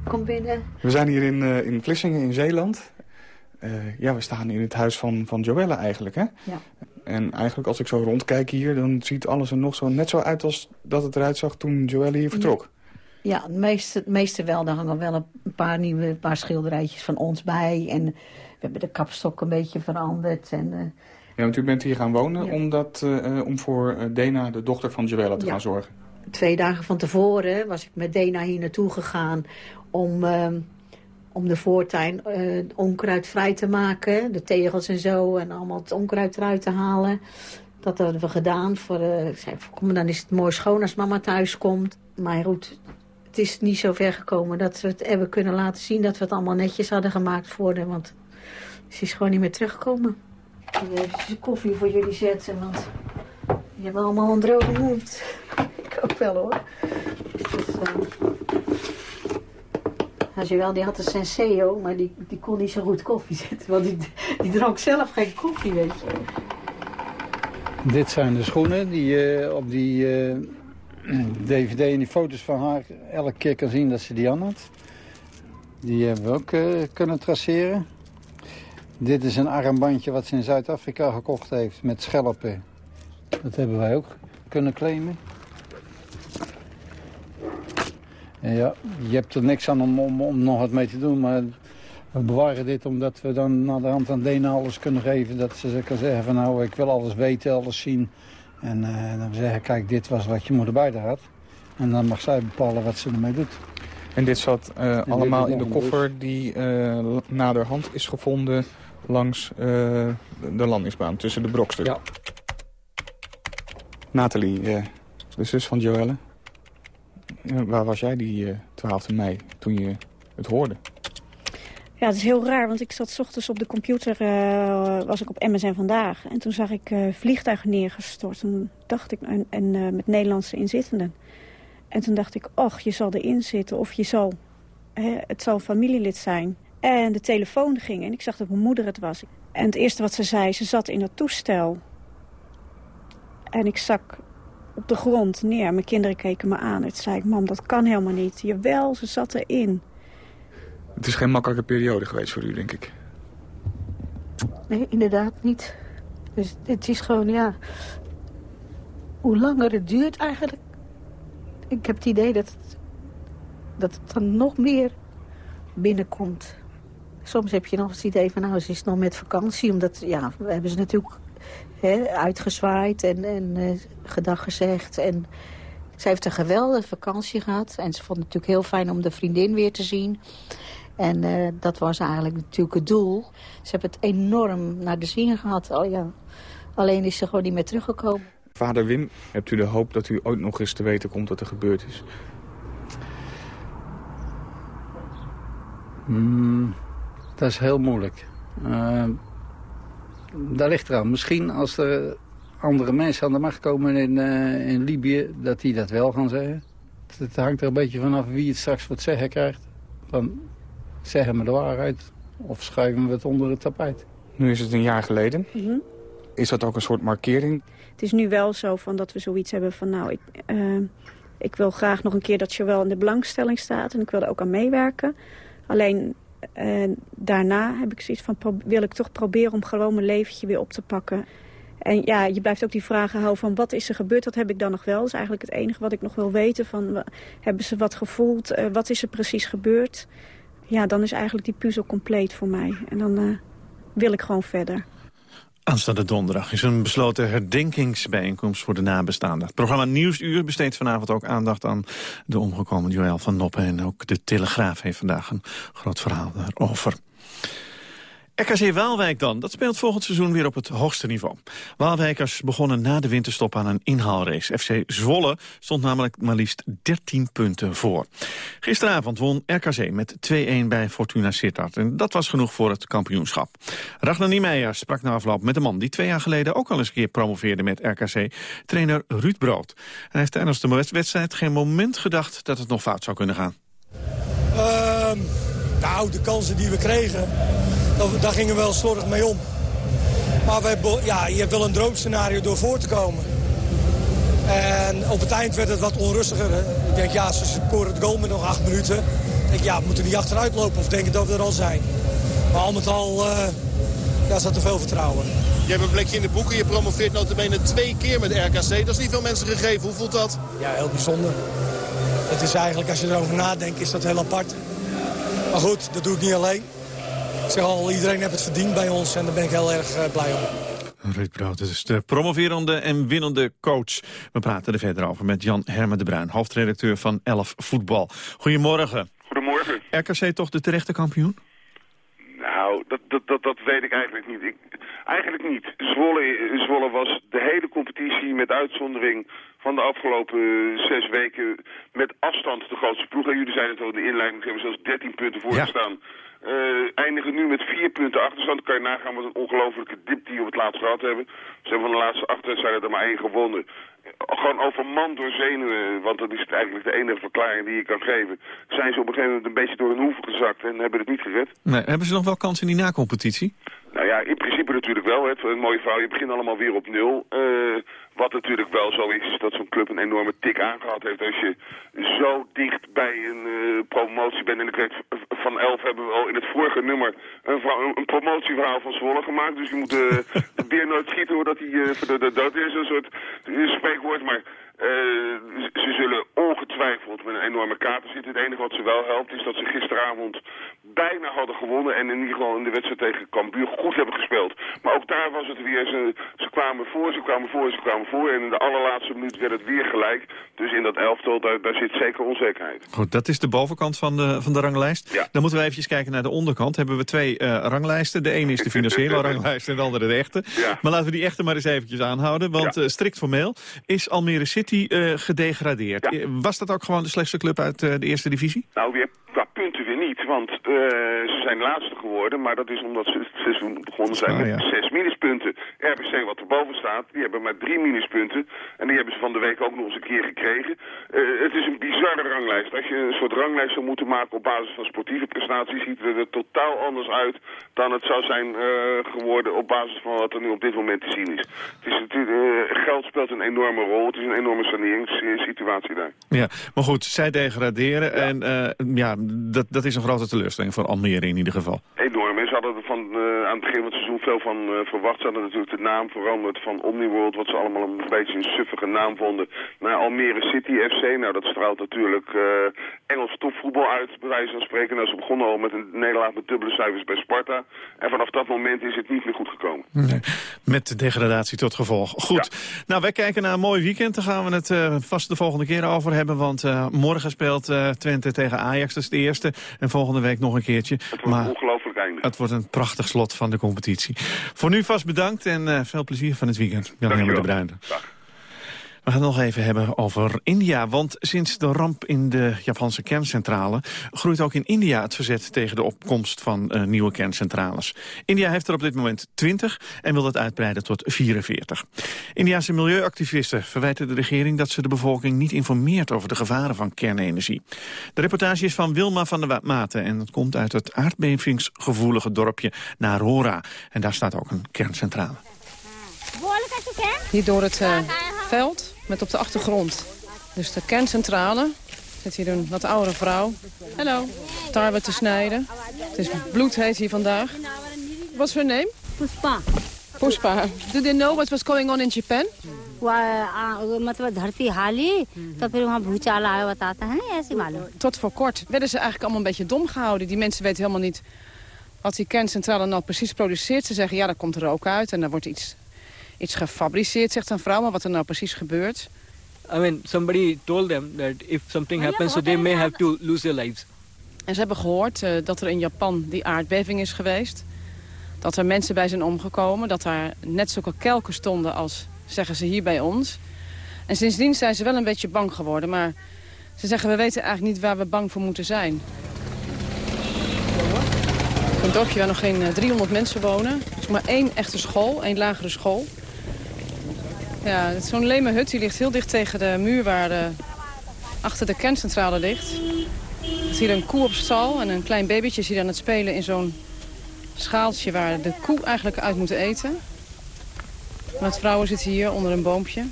Speaker 26: Kom binnen.
Speaker 25: We zijn hier in, uh, in Vlissingen in Zeeland. Uh, ja, we staan in het huis van, van Joelle eigenlijk, hè?
Speaker 26: Ja.
Speaker 25: En eigenlijk als ik zo rondkijk hier, dan ziet alles er nog zo net zo uit als dat het eruit zag toen Joelle hier vertrok.
Speaker 26: Ja, het meeste, het meeste wel. Er hangen wel een paar nieuwe een paar schilderijtjes van ons bij. En we hebben de kapstok een beetje veranderd. En, uh,
Speaker 25: ja, want u bent hier gaan wonen ja. omdat, uh, om voor Dena, de dochter van Joelle, te ja. gaan zorgen.
Speaker 26: Twee dagen van tevoren was ik met Dena hier naartoe gegaan om... Om de voortuin uh, onkruid vrij te maken. De tegels en zo en allemaal het onkruid eruit te halen. Dat hebben we gedaan. Voor, uh, ik zei, kom, dan is het mooi schoon als mama thuis komt. Maar goed, het is niet zo ver gekomen dat we het hebben kunnen laten zien... dat we het allemaal netjes hadden gemaakt voor. Want ze is gewoon niet meer teruggekomen. Even koffie voor jullie zetten, want je hebt allemaal een droge mond. ik ook wel hoor. Dus, uh, wel, die had een Senseo, maar die, die kon niet zo goed koffie zetten. Want die, die dronk zelf geen koffie, weet je.
Speaker 27: Dit zijn de schoenen die je op die dvd en die foto's van haar elke keer kan zien dat ze die aan had. Die hebben we ook uh, kunnen traceren. Dit is een armbandje wat ze in Zuid-Afrika gekocht heeft met schelpen. Dat hebben wij ook kunnen claimen. En ja, je hebt er niks aan om, om, om nog wat mee te doen, maar we bewaren dit omdat we dan naar de hand aan Dena alles kunnen geven. Dat ze kan zeggen van nou, ik wil alles weten, alles zien. En uh, dan zeggen, kijk, dit was wat je moeder bij had. En dan mag zij bepalen wat ze ermee doet.
Speaker 25: En dit zat uh, allemaal in de koffer die uh, naderhand is gevonden langs de landingsbaan tussen de brokstukken. Ja. Nathalie, de zus van Joelle. Waar was jij die 12 mei toen je het hoorde?
Speaker 28: Ja, het is heel raar, want ik zat ochtends op de computer, uh, was ik op MSN Vandaag. En toen zag ik uh, vliegtuigen neergestort. Toen dacht ik, en, en met Nederlandse inzittenden. En toen dacht ik, och, je zal erin zitten of je zal, hè, het zal een familielid zijn. En de telefoon ging en ik zag dat mijn moeder het was. En het eerste wat ze zei, ze zat in dat toestel. En ik zak op de grond neer. Mijn kinderen keken me aan. En toen zei ik, mam, dat kan helemaal niet. Jawel, ze zat erin.
Speaker 25: Het is geen makkelijke periode geweest voor u, denk ik.
Speaker 26: Nee, inderdaad niet. Dus het is gewoon, ja... Hoe langer het duurt eigenlijk... Ik heb het idee dat het, dat het dan nog meer binnenkomt. Soms heb je nog het idee van, nou, ze is nog met vakantie. Omdat, ja, we hebben ze natuurlijk hè, uitgezwaaid en, en uh, gedag gezegd. En ze heeft een geweldige vakantie gehad. En ze vond het natuurlijk heel fijn om de vriendin weer te zien. En uh, dat was eigenlijk natuurlijk het doel. Ze hebben het enorm naar de zin gehad. Oh ja. Alleen is ze gewoon niet meer teruggekomen.
Speaker 25: Vader Wim, hebt u de hoop dat u ooit nog eens te weten komt wat er gebeurd is?
Speaker 27: Mm, dat is heel moeilijk. Uh, daar ligt eraan. Misschien als er andere mensen aan de macht komen in, uh, in Libië... dat die dat wel gaan zeggen. Het hangt er een beetje vanaf wie het straks wat zeggen krijgt. Van, zeggen we de waarheid of schuiven we het onder het tapijt.
Speaker 25: Nu is het een jaar geleden. Mhm. Is dat ook een soort markering?
Speaker 28: Het is nu wel zo van dat we zoiets hebben van... nou, ik, uh, ik wil graag nog een keer dat je wel in de belangstelling staat... en ik wil er ook aan meewerken. Alleen uh, daarna heb ik zoiets van... wil ik toch proberen om gewoon mijn leventje weer op te pakken... En ja, je blijft ook die vragen houden van wat is er gebeurd, dat heb ik dan nog wel. Dat is eigenlijk het enige wat ik nog wil weten. Van, hebben ze wat gevoeld, uh, wat is er precies gebeurd? ja, dan is eigenlijk die puzzel compleet voor mij. En dan uh, wil ik gewoon verder.
Speaker 3: Aanstaande donderdag is een besloten herdenkingsbijeenkomst voor de nabestaanden. Het programma Nieuwsuur besteedt vanavond ook aandacht aan de omgekomen Joël van Noppen. En ook de Telegraaf heeft vandaag een groot verhaal daarover. RKC Waalwijk dan, dat speelt volgend seizoen weer op het hoogste niveau. Waalwijkers begonnen na de winterstop aan een inhaalrace. FC Zwolle stond namelijk maar liefst 13 punten voor. Gisteravond won RKC met 2-1 bij Fortuna Sittard. En dat was genoeg voor het kampioenschap. Ragnar Niemeyer sprak na afloop met de man die twee jaar geleden ook al eens een keer promoveerde met RKC. Trainer Ruud Brood. En hij heeft tijdens de wedstrijd geen moment gedacht dat het nog fout zou kunnen gaan.
Speaker 29: Uh, nou, de kansen die we kregen daar gingen we wel slordig mee om. Maar ja, je hebt wel een droomscenario door voor te komen. En op het eind werd het wat onrustiger. Ik denk, ja, ze scoren het goal met nog acht minuten. Ik denk, ja, we moeten niet achteruit lopen of denken dat we er al zijn. Maar al met al uh, ja, zat er veel vertrouwen.
Speaker 30: Je hebt een plekje in de boeken. Je promoveert notabene twee keer met RKC. Dat is niet veel mensen gegeven. Hoe voelt dat?
Speaker 29: Ja, heel bijzonder. Het is eigenlijk, als je erover nadenkt, is dat heel apart. Maar goed, dat doe ik niet alleen. Ik zeg al, iedereen heeft het verdiend bij ons en daar ben ik heel erg uh, blij om.
Speaker 3: Ruud Brood, is de promoverende en winnende coach. We praten er verder over met Jan Hermen de Bruin, hoofdredacteur van Elf Voetbal. Goedemorgen.
Speaker 31: Goedemorgen.
Speaker 3: RKC toch de terechte kampioen?
Speaker 31: Nou, dat, dat, dat, dat weet ik eigenlijk niet. Ik, eigenlijk niet. Zwolle, Zwolle was de hele competitie met uitzondering van de afgelopen zes weken met afstand de grootste ploeg. En jullie zeiden het al in de inleiding, ze hebben zelfs 13 punten voor gestaan. Uh, eindigen nu met vier punten achterstand. kan je nagaan wat een ongelofelijke dip die we op het laatst gehad hebben. Ze hebben van de laatste acht wedstrijden er maar één gewonnen. Gewoon overmand door zenuwen, want dat is eigenlijk de enige verklaring die je kan geven. Zijn ze op een gegeven moment een beetje door hun hoeven gezakt en hebben het niet gered.
Speaker 3: Nee, hebben ze nog wel kans in die nacompetitie?
Speaker 31: Nou ja, in principe natuurlijk wel. Het, een mooie vrouw, je begint allemaal weer op nul. Uh, wat natuurlijk wel zo is, is dat zo'n club een enorme tik aangehad heeft. Als je zo dicht bij een uh, promotie bent. En ik weet, van elf hebben we al in het vorige nummer een, een promotieverhaal van Zwolle gemaakt. Dus je moet uh, de beer nooit schieten voordat hij uh, de dood is. Een soort spreekwoord, maar... Uh, ze zullen ongetwijfeld met een enorme kater zitten. Het enige wat ze wel helpt is dat ze gisteravond bijna hadden gewonnen. En in ieder geval in de wedstrijd tegen Cambuur goed hebben gespeeld. Maar ook daar was het weer, ze, ze kwamen voor, ze kwamen voor, ze kwamen voor. En in de allerlaatste minuut werd het weer gelijk. Dus in dat elftal, daar, daar zit zeker onzekerheid.
Speaker 3: Goed, dat is de bovenkant van de, van de ranglijst.
Speaker 31: Ja.
Speaker 3: Dan moeten we even kijken naar de onderkant. Hebben we twee uh, ranglijsten. De ene is de financiële ranglijst en de andere de echte.
Speaker 31: Ja.
Speaker 3: Maar laten we die echte maar eens eventjes aanhouden. Want
Speaker 31: Ja.
Speaker 3: uh, strikt formeel is Almere City uh, gedegradeerd.
Speaker 31: Ja.
Speaker 3: Uh, Was dat ook gewoon de slechtste club uit uh, de eerste divisie?
Speaker 31: Nou, weer qua punten weer niet, want uh, ze zijn laatste geworden. Maar dat is omdat ze het seizoen begonnen zijn
Speaker 3: Ah,
Speaker 31: met
Speaker 3: ja.
Speaker 31: zes minuspunten. RBC wat erboven staat, die hebben maar drie minuspunten. En die hebben ze van de week ook nog eens een keer gekregen. Uh, het is een bizarre ranglijst. Als je een soort ranglijst zou moeten maken op basis van sportieve prestaties... ziet het er totaal anders uit dan het zou zijn uh, geworden op basis van wat er nu op dit moment te zien is. Het is natuurlijk, geld speelt een enorme rol. Het is een enorme saneringssituatie daar.
Speaker 3: Ja, maar goed, zij degraderen en uh, ja, dat, dat is een grote teleurstelling voor Almere in ieder geval.
Speaker 31: En ze hadden er van, uh, aan het begin van het seizoen veel van uh, verwacht. Ze hadden natuurlijk de naam veranderd van Omniworld, wat ze allemaal een beetje een suffige naam vonden, naar Almere City FC. Nou, dat straalt natuurlijk uh, Engels topvoetbal uit, bij wijze van spreken. Nou, ze begonnen al met een nederlaag met dubbele cijfers bij Sparta. En vanaf dat moment is het niet meer goed gekomen.
Speaker 3: Nee, met degradatie tot gevolg. Goed. Ja. Nou, wij kijken naar een mooi weekend. Daar gaan we het uh, vast de volgende keer over hebben. Want morgen speelt Twente tegen Ajax. Dat is de eerste. En volgende week nog een keertje.
Speaker 31: Het wordt maar, ongelooflijk
Speaker 3: Het wordt een prachtig slot van de competitie. Voor nu vast bedankt en uh, veel plezier van het weekend. Jan-Hemer de Bruyne.
Speaker 31: Dag.
Speaker 3: We gaan het nog even hebben over India. Want sinds de ramp in de Japanse kerncentrale... groeit ook in India het verzet tegen de opkomst van uh, nieuwe kerncentrales. India heeft er op dit moment 20 en wil dat uitbreiden tot 44. Indiase milieuactivisten verwijten de regering... dat ze de bevolking niet informeert over de gevaren van kernenergie. De reportage is van Wilma van der Maten... en dat komt uit het aardbevingsgevoelige dorpje Narora. En daar staat ook een kerncentrale.
Speaker 32: Hier door het uh, veld met op de achtergrond. Dus de kerncentrale. Zit hier een wat oudere vrouw. Hallo. Tarwe te snijden. Het is bloedheet hier vandaag. What's her name?
Speaker 33: Puspa.
Speaker 32: Puspa. Do they know what was going on in Japan?
Speaker 33: मतलब धरती हाली तो फिर वहाँ भूचाल आया बताता है ऐसे मालूम
Speaker 32: Tot voor kort werden ze eigenlijk allemaal een beetje dom gehouden. Die mensen weten helemaal niet wat die kerncentrale nou precies produceert. Ze zeggen ja, daar komt rook uit en er wordt iets, iets gefabriceerd, zegt een vrouw. Maar wat er nou precies gebeurt...
Speaker 34: I mean, somebody told them that if something happens, so they may have to lose their lives.
Speaker 32: En ze hebben gehoord uh, dat er in Japan die aardbeving is geweest. Dat er mensen bij zijn omgekomen. Dat daar net zulke kelken stonden als, zeggen ze, hier bij ons. En sindsdien zijn ze wel een beetje bang geworden. Maar ze zeggen, we weten eigenlijk niet waar we bang voor moeten zijn. Een dorpje waar nog geen uh, 300 mensen wonen. Er is maar één echte school, één lagere school. Ja, zo'n leme hut die ligt heel dicht tegen de muur waar de, achter de kerncentrale ligt. Er is hier een koe op stal en een klein babytje is hier aan het spelen in zo'n schaaltje waar de koe eigenlijk uit moet eten. Maar het vrouwen zitten hier onder een boompje.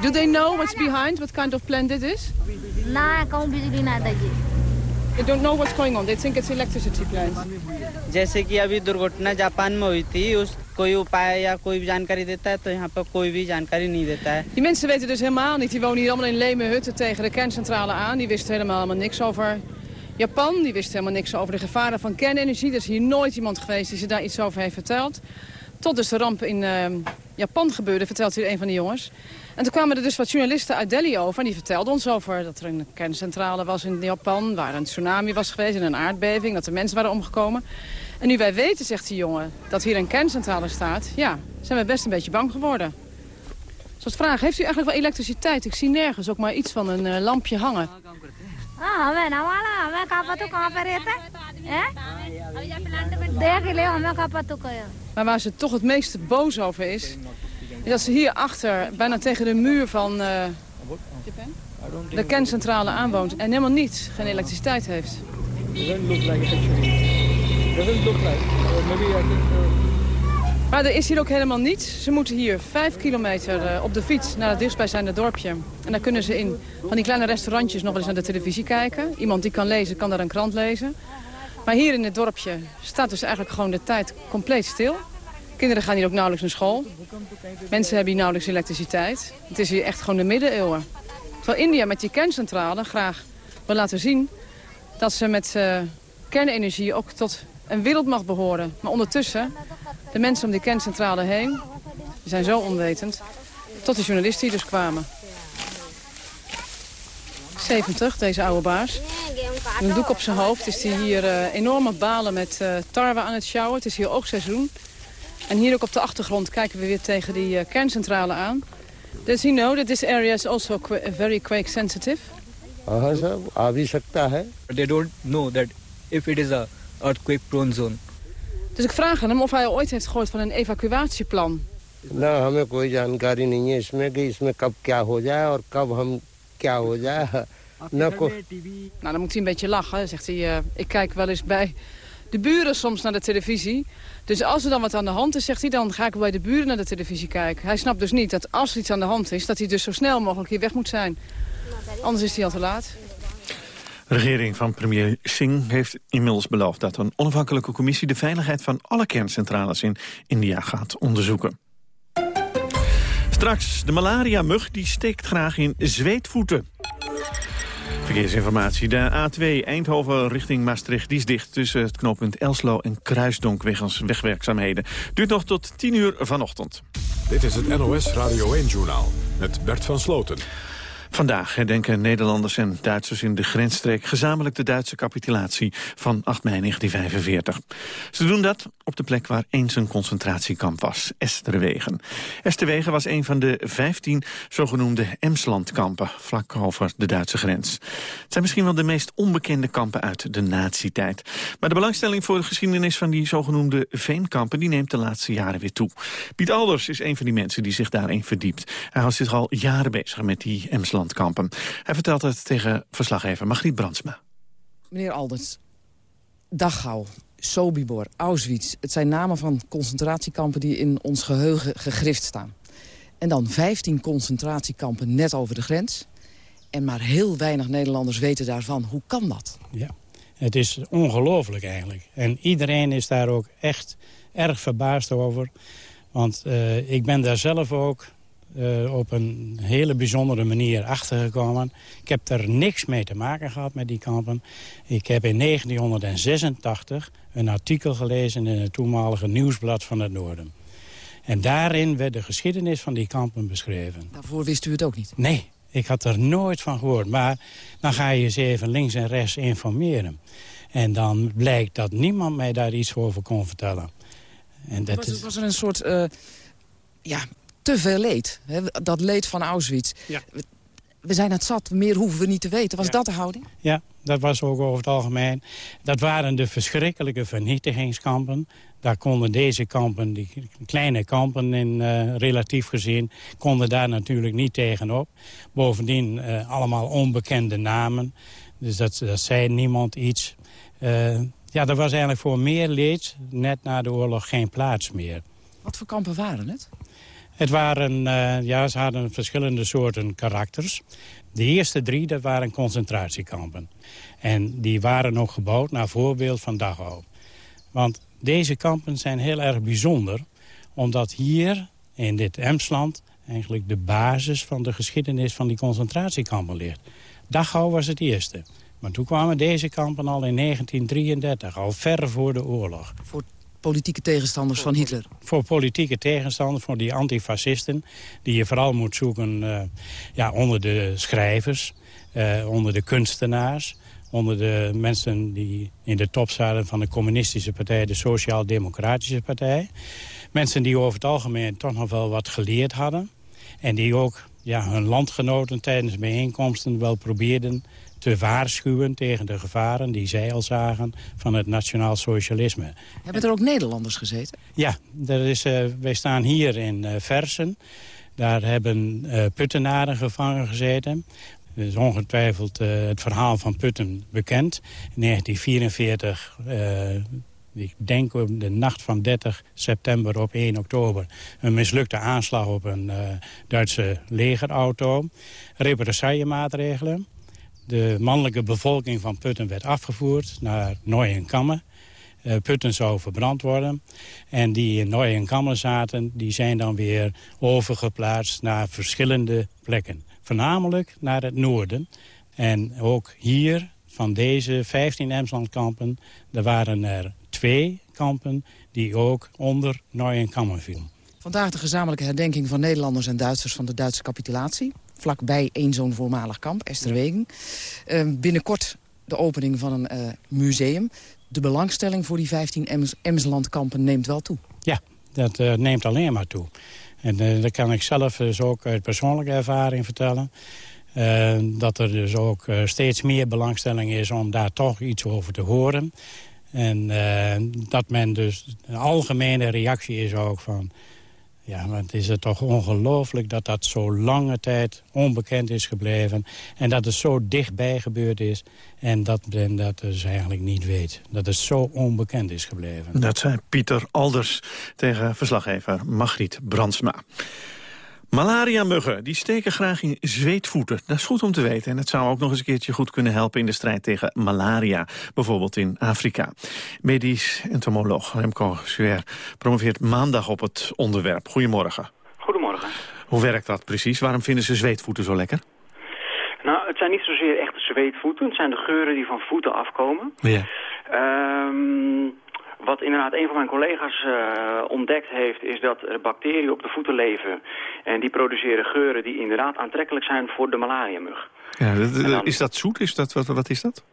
Speaker 32: Do they know what's behind? What kind of plant dit is?
Speaker 33: ना कहूँ बिजली ना दगी
Speaker 32: They don't know what's going on. They think it's electricity plant.
Speaker 35: जैसे कि अभी दुर्घटना जापान में हुई थी उस कोई उपाय या कोई भी जानकारी देता है तो यहाँ पर कोई भी जानकारी नहीं देता है
Speaker 32: Die mensen weten dus helemaal niet. Die wonen hier allemaal in leme hutten tegen de kerncentrale aan. Die wisten helemaal, helemaal niks over Japan. Die wisten helemaal niks over de gevaren van kernenergie. Er is hier nooit iemand geweest die ze daar iets over heeft verteld. Tot dus de ramp in uh, Japan gebeurde, vertelt hier een van de jongens. En toen kwamen er dus wat journalisten uit Delhi over. En die vertelden ons over dat er een kerncentrale was in Japan... waar een tsunami was geweest en een aardbeving, dat er mensen waren omgekomen. En nu wij weten, zegt die jongen, dat hier een kerncentrale staat... ja, zijn we best een beetje bang geworden. Zoals vraag, heeft u eigenlijk wel elektriciteit? Ik zie nergens ook maar iets van een eh, lampje hangen.
Speaker 33: Ah, we nou voilà, we.
Speaker 32: Maar waar ze toch het meeste boos over is... is dat ze hier achter bijna tegen de muur van uh, de kerncentrale aanwoont... en helemaal niets, geen elektriciteit heeft. Look like it Doesn't look like. maybe. Maar er is hier ook helemaal niets. Ze moeten hier vijf kilometer eh, op de fiets naar het dichtstbijzijnde dorpje. En dan kunnen ze in van die kleine restaurantjes nog wel eens naar de televisie kijken. Iemand die kan lezen, kan daar een krant lezen. Maar hier in het dorpje staat dus eigenlijk gewoon de tijd compleet stil. Kinderen gaan hier ook nauwelijks naar school. Mensen hebben hier nauwelijks elektriciteit. Het is hier echt gewoon de middeleeuwen. Terwijl India met die kerncentrale graag wil laten zien... dat ze met kernenergie ook tot een mag behoren. Maar ondertussen, de mensen om die kerncentrale heen... die zijn zo onwetend, tot de journalisten die dus kwamen. 70, deze oude baas. Met een doek op zijn hoofd is hij hier eh, enorme balen met eh, tarwe aan het sjouwen. Het is hier oogseizoen. En hier ook op de achtergrond kijken we weer tegen die eh, kerncentrale aan. Does he know that this area is also very quake sensitive?
Speaker 34: They don't know that if it is a earthquake-prone zone.
Speaker 32: Dus ik vraag hem of hij ooit heeft gehoord van een evacuatieplan.
Speaker 36: Nou, hame koi jankari nahi in.
Speaker 32: Nou, dan moet hij een beetje lachen. Zegt hij, eh, ik kijk wel eens bij de buren soms naar de televisie. Dus als er dan wat aan de hand is, zegt hij, dan ga ik bij de buren naar de televisie kijken. Hij snapt dus niet dat als er iets aan de hand is, dat hij dus zo snel mogelijk hier weg moet zijn. Nou, Anders is hij al te laat.
Speaker 3: De regering van premier Singh heeft inmiddels beloofd dat een onafhankelijke commissie de veiligheid van alle kerncentrales in India gaat onderzoeken. Straks, de malaria-mug die steekt graag in zweetvoeten. Verkeersinformatie. De A2 Eindhoven richting Maastricht die is dicht tussen het knooppunt Elslo en Kruisdonk wegens wegwerkzaamheden. Duurt nog tot 10 uur vanochtend.
Speaker 1: Dit is het NOS Radio 1-journaal met Bert van Sloten.
Speaker 3: Vandaag herdenken Nederlanders en Duitsers in de grensstreek gezamenlijk de Duitse capitulatie van 8 mei 1945. Ze doen dat op de plek waar eens een concentratiekamp was, Esterwegen. Esterwegen was een van de 15 zogenoemde Emslandkampen vlak over de Duitse grens. Het zijn misschien wel de meest onbekende kampen uit de nazi-tijd. Maar de belangstelling voor de geschiedenis van die zogenoemde veenkampen die neemt de laatste jaren weer toe. Piet Alders is een van die mensen die zich daarin verdiept. Hij houdt zich al jaren bezig met die Emsland Hij vertelt het tegen verslaggever Margriet Brandsma.
Speaker 37: Meneer Alders, Dachau, Sobibor, Auschwitz... het zijn namen van concentratiekampen die in ons geheugen gegrift staan. En dan 15 concentratiekampen net over de grens. En maar heel weinig Nederlanders weten daarvan. Hoe kan dat?
Speaker 38: Ja, het is ongelooflijk eigenlijk. En iedereen is daar ook echt erg verbaasd over. Want uh, ik ben daar zelf ook uh, op een hele bijzondere manier achtergekomen. Ik heb er niks mee te maken gehad met die kampen. Ik heb in 1986 een artikel gelezen in het toenmalige Nieuwsblad van het Noorden. En daarin werd de geschiedenis van die kampen beschreven.
Speaker 37: Daarvoor wist u het ook niet?
Speaker 38: Nee, ik had er nooit van gehoord. Maar dan ga je eens even links en rechts informeren. En dan blijkt dat niemand mij daar iets over kon vertellen.
Speaker 37: En dat was, was er een soort... Uh, ja, te veel leed. Hè? Dat leed van Auschwitz. Ja. We zijn het zat, meer hoeven we niet te weten. Was dat de houding?
Speaker 38: Ja, dat was ook over het algemeen. Dat waren de verschrikkelijke vernietigingskampen. Daar konden deze kampen, die kleine kampen in, uh, relatief gezien... konden daar natuurlijk niet tegenop. Bovendien uh, allemaal onbekende namen. Dus dat, dat zei niemand iets. Uh, ja, er was eigenlijk voor meer leed, net na de oorlog, geen plaats meer.
Speaker 37: Wat voor kampen waren het?
Speaker 38: Het waren, uh, ja, ze hadden verschillende soorten karakters. De eerste drie, dat waren concentratiekampen. En die waren nog gebouwd naar voorbeeld van Dachau. Want deze kampen zijn heel erg bijzonder... omdat hier, in dit Emsland... eigenlijk de basis van de geschiedenis van die concentratiekampen ligt. Dachau was het eerste. Maar toen kwamen deze kampen al in 1933, al ver voor de oorlog.
Speaker 37: Voor politieke tegenstanders van Hitler?
Speaker 38: Voor politieke tegenstanders, voor die antifascisten... die je vooral moet zoeken uh, ja, onder de schrijvers, uh, onder de kunstenaars... onder de mensen die in de top zaten van de communistische partij... de Sociaal-Democratische Partij. Mensen die over het algemeen toch nog wel wat geleerd hadden... en die ook ja, hun landgenoten tijdens bijeenkomsten wel probeerden te waarschuwen tegen de gevaren die zij al zagen van het nationaal socialisme.
Speaker 37: Hebben er ook Nederlanders gezeten?
Speaker 38: Ja, er is, uh, wij staan hier in uh, Versen. Daar hebben uh, Puttenaren gevangen gezeten. Er is ongetwijfeld het verhaal van Putten bekend. In 1944 ik denk op de nacht van 30 september op 1 oktober... een mislukte aanslag op een uh, Duitse legerauto. Repressaillemaatregelen. De mannelijke bevolking van Putten werd afgevoerd naar Nooienkammen. Uh, Putten zou verbrand worden. En die in Nooienkammen zaten, die zijn dan weer overgeplaatst naar verschillende plekken. Voornamelijk naar het noorden. En ook hier, van deze 15 Emslandkampen, er waren er twee kampen die ook onder Nooienkammen vielen.
Speaker 37: Vandaag de gezamenlijke herdenking van Nederlanders en Duitsers van de Duitse capitulatie vlakbij één zo'n voormalig kamp, Esterwegen. Uh, binnenkort de opening van een uh, museum. De belangstelling voor die 15 Ems Emslandkampen neemt wel toe.
Speaker 38: Ja, dat uh, neemt alleen maar toe. En uh, dat kan ik zelf dus ook uit persoonlijke ervaring vertellen. dat er dus ook steeds meer belangstelling is om daar toch iets over te horen. En dat men dus een algemene reactie is ook van... Ja, het is het toch ongelooflijk dat dat zo lange tijd onbekend is gebleven. En dat het zo dichtbij gebeurd is. En dat men dat dus eigenlijk niet weet. Dat het zo onbekend is gebleven.
Speaker 3: Dat zei Pieter Alders tegen verslaggever Margriet Brandsma. Malaria-muggen die steken graag in zweetvoeten. Dat is goed om te weten en het zou ook nog eens een keertje goed kunnen helpen... in de strijd tegen malaria, bijvoorbeeld in Afrika. Medisch entomoloog Remco Suer promoveert maandag op het onderwerp. Goedemorgen.
Speaker 9: Goedemorgen.
Speaker 3: Hoe werkt dat precies? Waarom vinden ze zweetvoeten zo lekker?
Speaker 9: Nou, het zijn niet zozeer echte zweetvoeten. Het zijn de geuren die van voeten afkomen.
Speaker 3: Ja.
Speaker 9: Um, wat inderdaad een van mijn collega's uh, ontdekt heeft... is dat er bacteriën op de voeten leven. En die produceren geuren die inderdaad aantrekkelijk zijn voor de malariamug.
Speaker 3: Ja, Is dat zoet? Is dat, wat, wat is dat?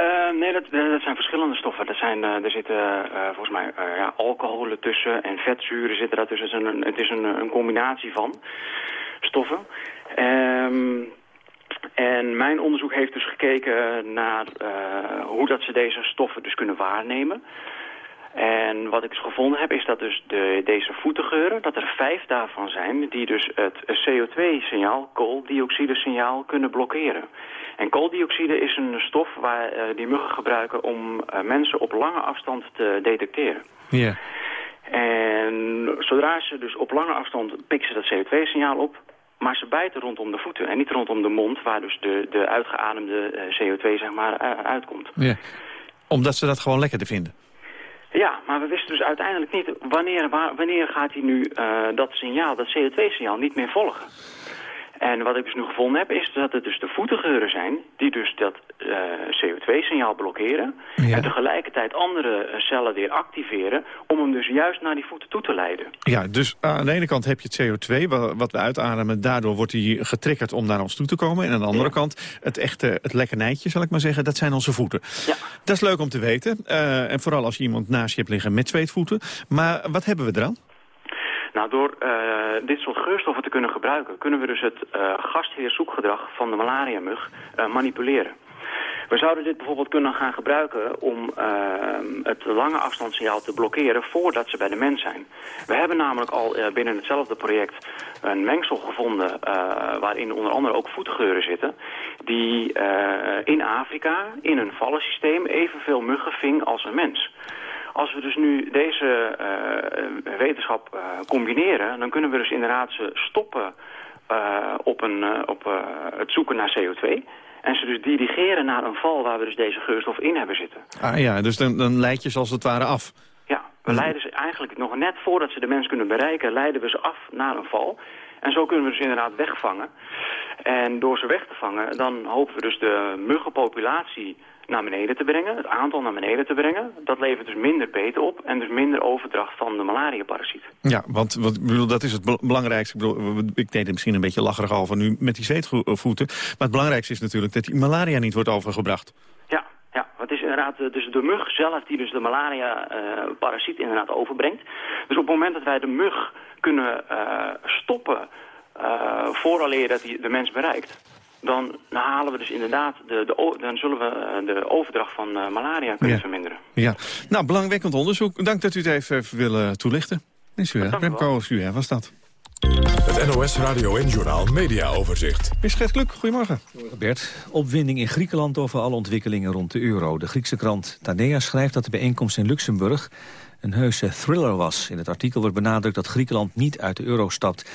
Speaker 9: Uh, nee, dat, dat, zijn verschillende stoffen. Er, zijn, uh, er zitten uh, volgens mij ja, alcoholen tussen en vetzuren zitten daartussen. Het is een, het is een, een combinatie van stoffen. Um, en mijn onderzoek heeft dus gekeken naar hoe dat ze deze stoffen dus kunnen waarnemen. En wat ik dus gevonden heb is dat dus de, deze voetengeuren, dat er vijf daarvan zijn die dus het CO2-signaal, kooldioxide-signaal, kunnen blokkeren. En kooldioxide is een stof waar uh, die muggen gebruiken om uh, mensen op lange afstand te detecteren.
Speaker 3: Ja.
Speaker 9: En zodra ze dus op lange afstand pikken ze dat CO2-signaal op, maar ze bijten rondom de voeten en niet rondom de mond, waar dus de, de uitgeademde uh, CO2 zeg maar uitkomt.
Speaker 3: Ja. Omdat ze dat gewoon lekker te vinden?
Speaker 9: Ja, maar we wisten dus uiteindelijk niet wanneer, wanneer gaat hij nu uh, dat signaal, dat CO2-signaal, niet meer volgen. En wat ik dus nu gevonden heb, is dat het dus de voetengeuren zijn... die dus dat uh, CO2-signaal blokkeren... Ja. en tegelijkertijd andere eh, cellen weer activeren... om hem dus juist naar die voeten toe te leiden.
Speaker 3: Ja, dus aan de ene kant heb je het CO2, wat we uitademen... daardoor wordt hij getriggerd om naar ons toe te komen. En aan de andere ja. kant, het echte, het lekkernijtje, zal ik maar zeggen... dat zijn onze voeten.
Speaker 9: Ja.
Speaker 3: Dat is leuk om te weten. Uh, en vooral als je iemand naast je hebt liggen met zweetvoeten. Maar wat hebben we eraan?
Speaker 9: Nou, door uh, dit soort geurstoffen te kunnen gebruiken... kunnen we dus het uh, gastheerzoekgedrag van de malariamug uh, manipuleren. We zouden dit bijvoorbeeld kunnen gaan gebruiken om het lange afstandssignaal te blokkeren voordat ze bij de mens zijn. We hebben namelijk al binnen hetzelfde project een mengsel gevonden waarin onder andere ook voetgeuren zitten. Die in Afrika in een vallensysteem evenveel muggen ving als een mens. Als we dus nu deze uh, wetenschap uh, combineren, dan kunnen we dus inderdaad ze stoppen uh, op, een, op het zoeken naar CO2. En ze dus dirigeren naar een val waar we dus deze geurstof in hebben zitten.
Speaker 3: Ah ja, dus dan, dan leid je ze als het ware af.
Speaker 9: Ja, we leiden ze eigenlijk nog net voordat ze de mens kunnen bereiken, leiden we ze af naar een val. En zo kunnen we dus inderdaad wegvangen. En door ze weg te vangen, dan hopen we dus de muggenpopulatie naar beneden te brengen, het aantal naar beneden te brengen. Dat levert dus minder beten op en dus minder overdracht van de malaria-parasiet.
Speaker 3: Ja, want wat, bedoel, dat is het belangrijkste. Ik, bedoel, ik deed het misschien een beetje lacherig over nu met die zweetvoeten. Maar het belangrijkste is natuurlijk dat die malaria niet wordt overgebracht.
Speaker 9: Ja, ja, het is inderdaad dus de mug zelf die dus de malaria-parasiet inderdaad overbrengt. Dus op het moment dat wij de mug kunnen uh, stoppen uh, vooraleer dat die de mens bereikt dan halen we dus inderdaad, de, de, dan zullen we eh, de overdracht van uh, malaria kunnen verminderen.
Speaker 3: Ja, nou, belangwekkend onderzoek. Dank dat u het even willen toelichten. Is u, Remco Suer was dat.
Speaker 1: Het NOS Radio en Journal Media Overzicht.
Speaker 3: Is Gert Kluk, goedemorgen.
Speaker 2: Bert, opwinding in Griekenland over alle ontwikkelingen rond de euro. De Griekse krant Tanea schrijft dat de bijeenkomst in Luxemburg een heuse thriller was. In het artikel wordt benadrukt dat Griekenland niet uit de euro stapt.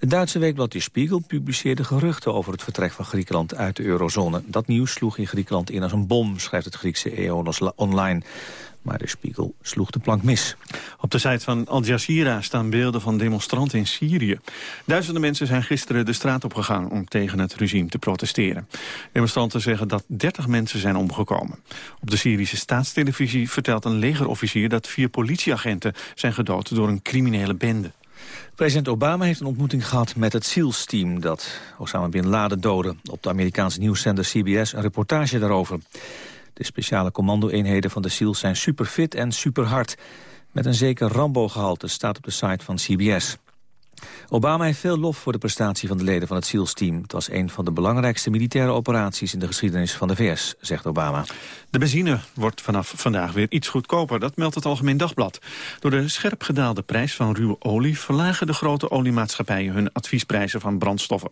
Speaker 2: Het Duitse weekblad Die Spiegel publiceerde geruchten over het vertrek van Griekenland uit de eurozone. Dat nieuws sloeg in Griekenland in als een bom, schrijft het Griekse EONOS online. Maar de Spiegel sloeg de plank mis.
Speaker 3: Op de site van Al Jazeera staan beelden van demonstranten in Syrië. Duizenden mensen zijn gisteren de straat opgegaan om tegen het regime te protesteren. Demonstranten zeggen dat 30 mensen zijn omgekomen. Op de Syrische staatstelevisie vertelt een legerofficier dat vier politieagenten zijn gedood door een criminele bende.
Speaker 2: President Obama heeft een ontmoeting gehad met het SEALS-team... dat Osama Bin Laden doodde. Op de Amerikaanse nieuwszender CBS een reportage daarover. De speciale commando-eenheden van de SEALs zijn superfit en superhard. Met een zeker Rambo-gehalte staat op de site van CBS. Obama heeft veel lof voor de prestatie van de leden van het SEALS-team. Het was een van de belangrijkste militaire operaties in de geschiedenis van de VS, zegt Obama.
Speaker 3: De benzine wordt vanaf vandaag weer iets goedkoper, dat meldt het Algemeen Dagblad. Door de scherp gedaalde prijs van ruwe olie verlagen de grote oliemaatschappijen hun adviesprijzen van brandstoffen.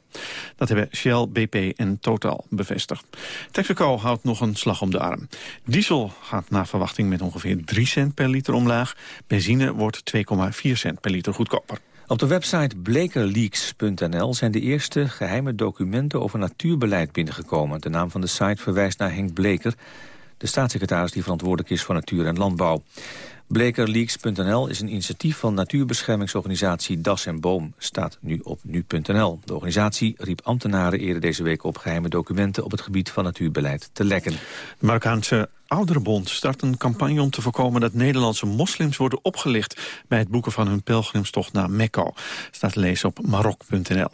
Speaker 3: Dat hebben Shell, BP en Total bevestigd. Texaco houdt nog een slag om de arm. Diesel gaat naar verwachting met ongeveer 3 cent per liter omlaag. Benzine wordt 2,4 cent per liter goedkoper.
Speaker 2: Op de website blekerleaks.nl zijn de eerste geheime documenten over natuurbeleid binnengekomen. De naam van de site verwijst naar Henk Bleker, de staatssecretaris die verantwoordelijk is voor natuur en landbouw. Blekerleaks.nl is een initiatief van natuurbeschermingsorganisatie Das en Boom, staat nu op nu.nl. De organisatie riep ambtenaren eerder deze week op geheime documenten op het gebied van natuurbeleid te lekken.
Speaker 3: De Ouderenbond start een campagne om te voorkomen dat Nederlandse moslims worden opgelicht bij het boeken van hun pelgrimstocht naar Mekko. Staat te lezen op marok.nl.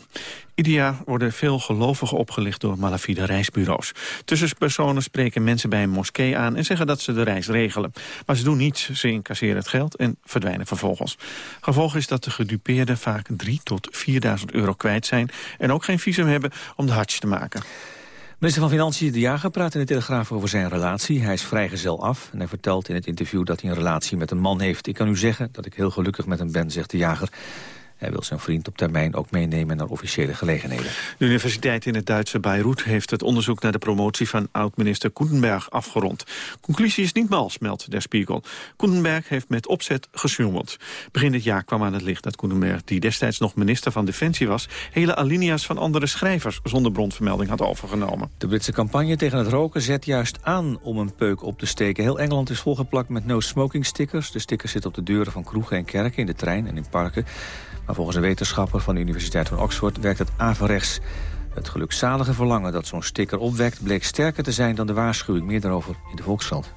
Speaker 3: Ieder jaar worden veel gelovigen opgelicht door malafide reisbureaus. Tussenpersonen spreken mensen bij een moskee aan en zeggen dat ze de reis regelen. Maar ze doen niets, ze incasseren het geld en verdwijnen vervolgens. Gevolg is dat de gedupeerden vaak 3 tot 4.000 euro kwijt zijn... en ook geen visum hebben om de hartje te maken.
Speaker 2: Minister van Financiën De Jager praat in de Telegraaf over zijn relatie. Hij is vrijgezel af en hij vertelt in het interview dat hij een relatie met een man heeft. Ik kan u zeggen dat ik heel gelukkig met hem ben, zegt De Jager. Hij wil zijn vriend op termijn ook meenemen naar officiële gelegenheden.
Speaker 3: De universiteit in het Duitse Beirut heeft het onderzoek naar de promotie van oud-minister Koenenberg afgerond. Conclusie is niet mals, meldt Der Spiegel. Koenenberg heeft met opzet gesjoemeld. Begin dit jaar kwam aan het licht dat Koenenberg, die destijds nog minister van Defensie was, hele alinea's van andere schrijvers zonder bronvermelding had overgenomen.
Speaker 2: De Britse campagne tegen het roken zet juist aan om een peuk op te steken. Heel Engeland is volgeplakt met no-smoking stickers. De stickers zitten op de deuren van kroegen en kerken, in de trein en in parken. Maar volgens een wetenschapper van de Universiteit van Oxford werkt het averechts. Het gelukzalige verlangen dat zo'n sticker opwekt... bleek sterker te zijn dan de waarschuwing. Meer daarover in de Volkskrant.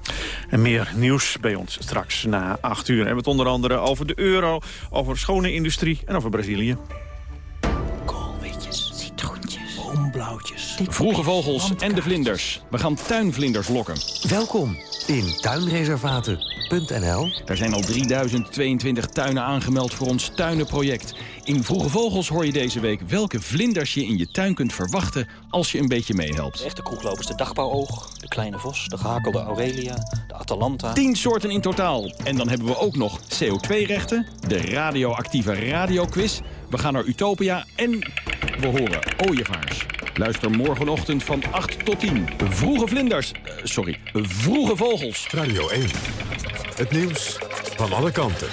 Speaker 3: En meer nieuws bij ons straks na acht uur. We hebben het onder andere over de euro, over schone industrie en over Brazilië.
Speaker 37: Vroege vogels en de vlinders. We gaan tuinvlinders lokken.
Speaker 39: Welkom in tuinreservaten.nl.
Speaker 37: Er zijn al 3022 tuinen aangemeld voor ons tuinenproject. In Vroege Vogels hoor je deze week welke vlinders je in je tuin kunt verwachten als je een beetje meehelpt.
Speaker 40: De echte kroeglopers, de dagbouwoog, de kleine vos, de gehakelde Aurelia, de Atalanta.
Speaker 37: 10 soorten in totaal. En dan hebben we ook nog CO2-rechten, de radioactieve radioquiz. We gaan naar Utopia en we horen ooievaars. Luister morgenochtend van 8 tot 10. Vroege vlinders. Uh, sorry, vroege vogels.
Speaker 1: Radio 1. Het nieuws van alle kanten.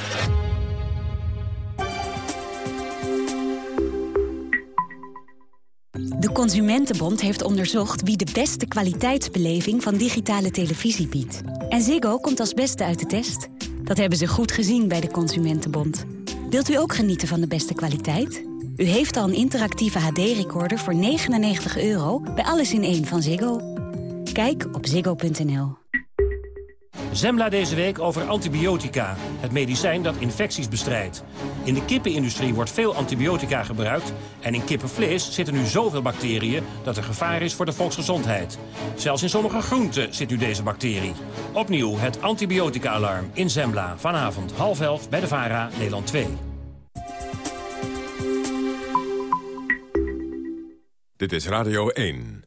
Speaker 41: De Consumentenbond heeft onderzocht wie de beste kwaliteitsbeleving van digitale televisie biedt. En Ziggo komt als beste uit de test. Dat hebben ze goed gezien bij de Consumentenbond. Wilt u ook genieten van de beste kwaliteit? U heeft al een interactieve HD-recorder voor 99 euro bij Alles in één van Ziggo. Kijk op ziggo.nl.
Speaker 42: Zembla deze week over antibiotica, het medicijn dat infecties bestrijdt. In de kippenindustrie wordt veel antibiotica gebruikt... en in kippenvlees zitten nu zoveel bacteriën dat er gevaar is voor de volksgezondheid. Zelfs in sommige groenten zit nu deze bacterie. Opnieuw het antibiotica-alarm in Zembla. Vanavond half elf bij de VARA, Nederland 2.
Speaker 1: Dit is Radio 1.